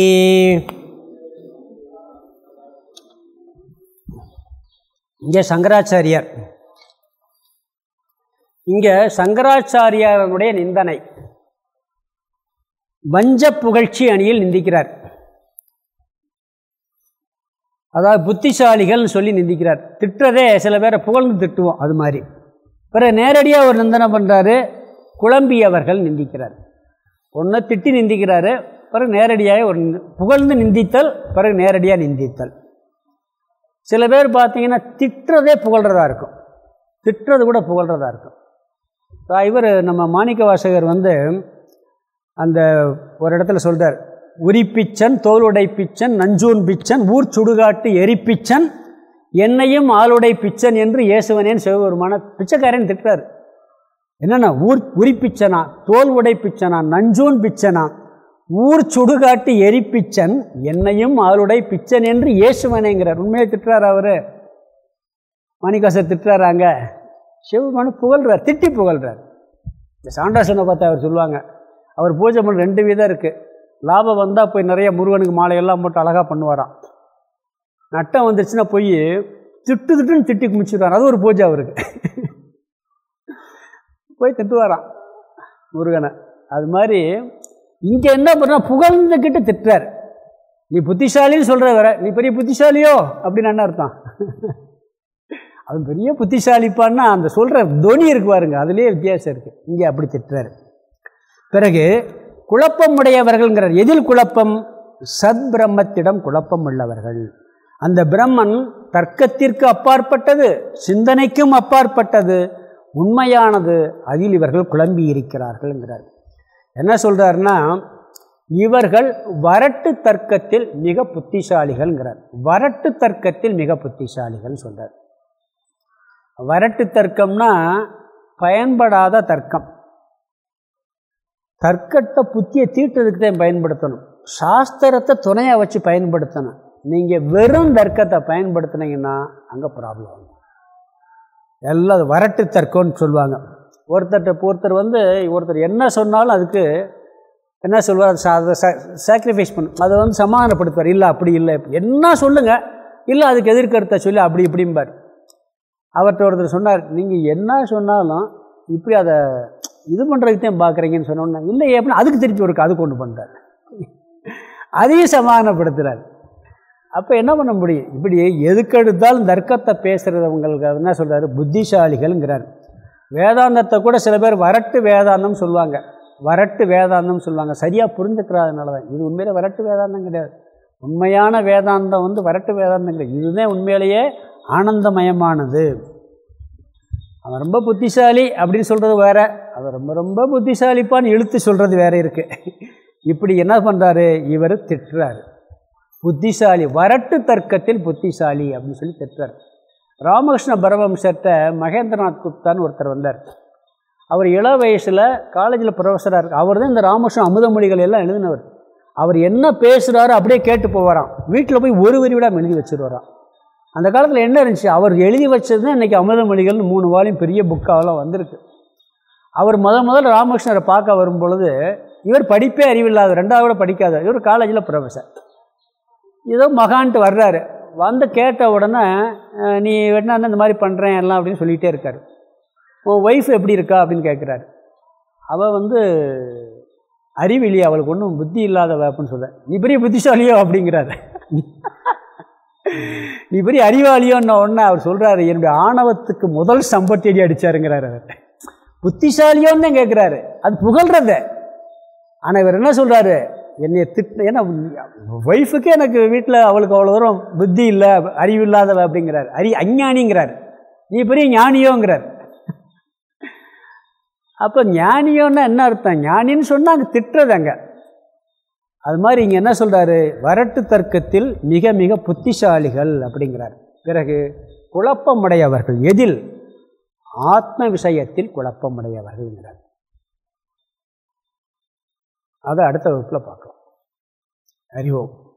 இங்கே சங்கராச்சாரியார். இங்கே சங்கராச்சாரியாருடைய நிந்தனை. வஞ்ச புகழ்ச்சி அணியில் நிந்திக்கிறார். அதாவது புத்திசாலிகள்னு சொல்லி நிந்திக்கிறார். திட்டுறதே சில பேரை புகழ்ந்து திட்டுவோம் அது மாதிரி. பிறகு நேரடியாக ஒரு நிந்தனை பண்ணுறாரு குழம்பியவர்கள் நிந்திக்கிறார். ஒன்று திட்டி நிந்திக்கிறாரு பிறகு நேரடியாக ஒரு புகழ்ந்து நிந்தித்தல் பிறகு நேரடியாக நிந்தித்தல். சில பேர் பார்த்தீங்கன்னா திட்டுறதே புகழ்கிறதா இருக்கும். திட்டுறது கூட புகழ்கிறதா இருக்கும். இவர் நம்ம மாணிக்க வாசகர் வந்து அந்த ஒரு இடத்துல சொல்கிறார் உரிப்பிச்சன் தோலுடை பிச்சன் நஞ்சூன் பிச்சன் ஊர் சுடுகாட்டு எரிப்பிச்சன் என்னையும் ஆளுடை பிச்சன் என்று இயேசுவனேன் சிவபெருமான பிச்சைக்காரன் திட்டார் என்னென்ன ஊர் உரிப்பிச்சனா தோல் உடை பிச்சனா நஞ்சூன் பிச்சனா ஊர் சுடுகாட்டு எரிப்பிச்சன் என்னையும் ஆளுடை பிச்சன் என்று இயேசுவனேங்கிறார். உண்மையை திட்டுறார் அவர். மணிகாசர் திட்டுறாராங்க சிவபெருமான புகழ்றார் திட்டி புகழ்றார். இந்த சாண்டாசனை பார்த்தா அவர் சொல்லுவாங்க அவர் பூஜை பண்ண ரெண்டு விதம் இருக்குது லாபம் வந்தால் போய் நிறைய முருகனுக்கு மாலையெல்லாம் போட்டு அழகாக பண்ணுவாராம். நட்டம் வந்துருச்சுன்னா போய் திட்டு திட்டுன்னு திட்டி குமிச்சிடுவார் அது ஒரு பூஜை அவருக்கு. போய் திட்டுவாராம் முருகனை. அது மாதிரி இங்கே என்ன பண்ணுறா புகழ்ந்துக்கிட்டு திட்டுறார். நீ புத்திசாலின்னு சொல்கிற வேற. நீ பெரிய புத்திசாலியோ? அப்படின்னு என்ன அர்த்தம்? அது பெரிய புத்திசாலிப்பான்னா அந்த சொல்கிற துணி இருக்கு பாருங்க. அதுலேயே வித்தியாசம் இருக்குது இங்கே அப்படி திட்டுறாரு. பிறகு குழப்பம் உடையவர்கள்ங்கிறார் எதில் குழப்பம்? சத் பிரம்மத்திடம் குழப்பம் உள்ளவர்கள் அந்த பிரம்மன் தர்க்கத்திற்கு அப்பாற்பட்டது சிந்தனைக்கும் அப்பாற்பட்டது உண்மையானது அதில் இவர்கள் குழம்பி இருக்கிறார்கள்ங்கிறார் என்ன சொல்கிறாருன்னா இவர்கள் வரட்டு தர்க்கத்தில் மிக புத்திசாலிகள்ங்கிறார். வரட்டு தர்க்கத்தில் மிக புத்திசாலிகள் சொல்கிறார் வரட்டு தர்க்கம்னா பயன்படாத தர்க்கம். தர்க்கத்தை புத்தியை தீட்டுறதுக்கு தான் பயன்படுத்தணும். சாஸ்திரத்தை துணையாக வச்சு பயன்படுத்தணும். நீங்கள் வெறும் தர்க்கத்தை பயன்படுத்தினீங்கன்னா அங்கே ப்ராப்ளம் எல்லாம் எல்லாம் வரட்டு தர்க்கம்னு சொல்லுவாங்க. ஒருத்தர்கிட்ட ஒருத்தர் வந்து ஒருத்தர் என்ன சொன்னாலும் அதுக்கு என்ன சொல்வார் அதை சாக்ரிஃபைஸ் பண்ணும் அதை வந்து சமாதானப்படுத்துவார். இல்லை அப்படி இல்லை. என்ன சொல்லுங்கள் இல்லை அதுக்கு எதிர்கருத்தை சொல்லி. அப்படி இப்படிம்பார். அவர்கிட்ட ஒருத்தர் சொன்னார் நீங்கள் என்ன சொன்னாலும் இப்படி அதை இது பண்ணுறதுக்கு தான் பார்க்குறீங்கன்னு சொன்னோன்னா இல்லை எப்படின்னா அதுக்கு திருப்பி ஒரு அது கொண்டு பண்ணுறாரு அதையும் சமாதானப்படுத்துகிறார் அப்போ என்ன பண்ண முடியும்? இப்படி எதுக்கெடுத்தாலும் தர்க்கத்தை பேசுகிறவங்களுக்கு என்ன சொல்கிறாரு புத்திசாலிகள்ங்கிறார். வேதாந்தத்தை கூட சில பேர் வரட்டு வேதாந்தம் சொல்லுவாங்க. வரட்டு வேதாந்தம் சொல்லுவாங்க. சரியாக புரிஞ்சுக்கிறாதனால தான். இது உண்மையிலே வரட்டு வேதாந்தம் கிடையாது. உண்மையான வேதாந்தம் வந்து வரட்டு வேதாந்தம் கிடையாது. இதுதான் உண்மையிலேயே ஆனந்தமயமானது. அவன் ரொம்ப புத்திசாலி அப்படின்னு சொல்கிறது வேறு. அவன் ரொம்ப ரொம்ப புத்திசாலிப்பான்னு இழுத்து சொல்கிறது வேற இருக்கு. இப்படி என்ன பண்ணுறாரு இவர் திட்டுறாரு. புத்திசாலி வரட்டு தர்க்கத்தில் புத்திசாலி அப்படின்னு சொல்லி திட்டுறார். ராமகிருஷ்ண பரமம்சத்தை மகேந்திரநாத் குப்தான்னு ஒருத்தர் வந்தார். அவர் இள வயசில் காலேஜில் ப்ரொஃபஸராக இருக்கு அவர் தான் இந்த ராமகிருஷ்ண அமுதமொழிகள் எல்லாம் எழுதினவர். அவர் என்ன பேசுகிறாரோ அப்படியே கேட்டு போவாராம். வீட்டில் போய் ஒரு வரி விட எழுதி வச்சுருவாராம். அந்த காலத்தில் என்ன இருந்துச்சு? அவர் எழுதி வச்சது தான் இன்றைக்கி அமிர்தமொழிகள்னு மூணு வாலியும் பெரிய புக்காகலாம் வந்திருக்கு. அவர் முத முதல்ல ராமகிருஷ்ணரை பார்க்க வரும் பொழுது இவர் படிப்பே அறிவில்லாத ரெண்டாவது படிக்காத இவர் காலேஜில் ப்ரொஃபஸர் ஏதோ மகான்ட்டு வர்றாரு. வந்து கேட்ட உடனே நீ வேணா இந்த மாதிரி பண்ணுறேன் எல்லாம் அப்படின்னு சொல்லிகிட்டே இருக்கார். உன் ஒய்ஃப் எப்படி இருக்கா? அப்படின்னு கேட்குறாரு அவள் வந்து அறிவிலி அவளுக்கு ஒன்றும் புத்தி இல்லாதவ அப்படின்னு சொல்ல நீ பெரிய புத்திசாலியோ அப்படிங்கிறாரு. நீ பெரிய அறிவாளியோன்ன ஒன்று அவர் சொல்கிறாரு என்னுடைய ஆணவத்துக்கு முதல் சம்பத்தடி அடித்தாருங்கிறார் அவர். புத்திசாலியோன்னு தான் கேட்குறாரு அது புகழ்றத. ஆனால் இவர் என்ன சொல்கிறாரு என்னை திட்டு ஏன்னா ஒய்ஃபுக்கே எனக்கு வீட்டில் அவளுக்கு அவ்வளோ தூரம் புத்தி இல்லை அறிவு இல்லாதவ அப்படிங்கிறார். அறி அஞ்ஞானிங்கிறார். நீ பெரிய ஞானியோங்கிறார். அப்போ ஞானியோன்னா என்ன அர்த்தம்? ஞானின்னு சொன்னால் அங்கே திட்டுறது அங்கே. அது மாதிரி இங்கே என்ன சொல்கிறாரு வரட்டு தர்க்கத்தில் மிக மிக புத்திசாலிகள் அப்படிங்கிறார். பிறகு குழப்பமுடையவர்கள் எதில்? ஆத்ம விஷயத்தில் குழப்பமுடையவர்கள்ங்கிறார். அதை அடுத்த வகுப்பில் பார்க்கலாம். அறிவோம்.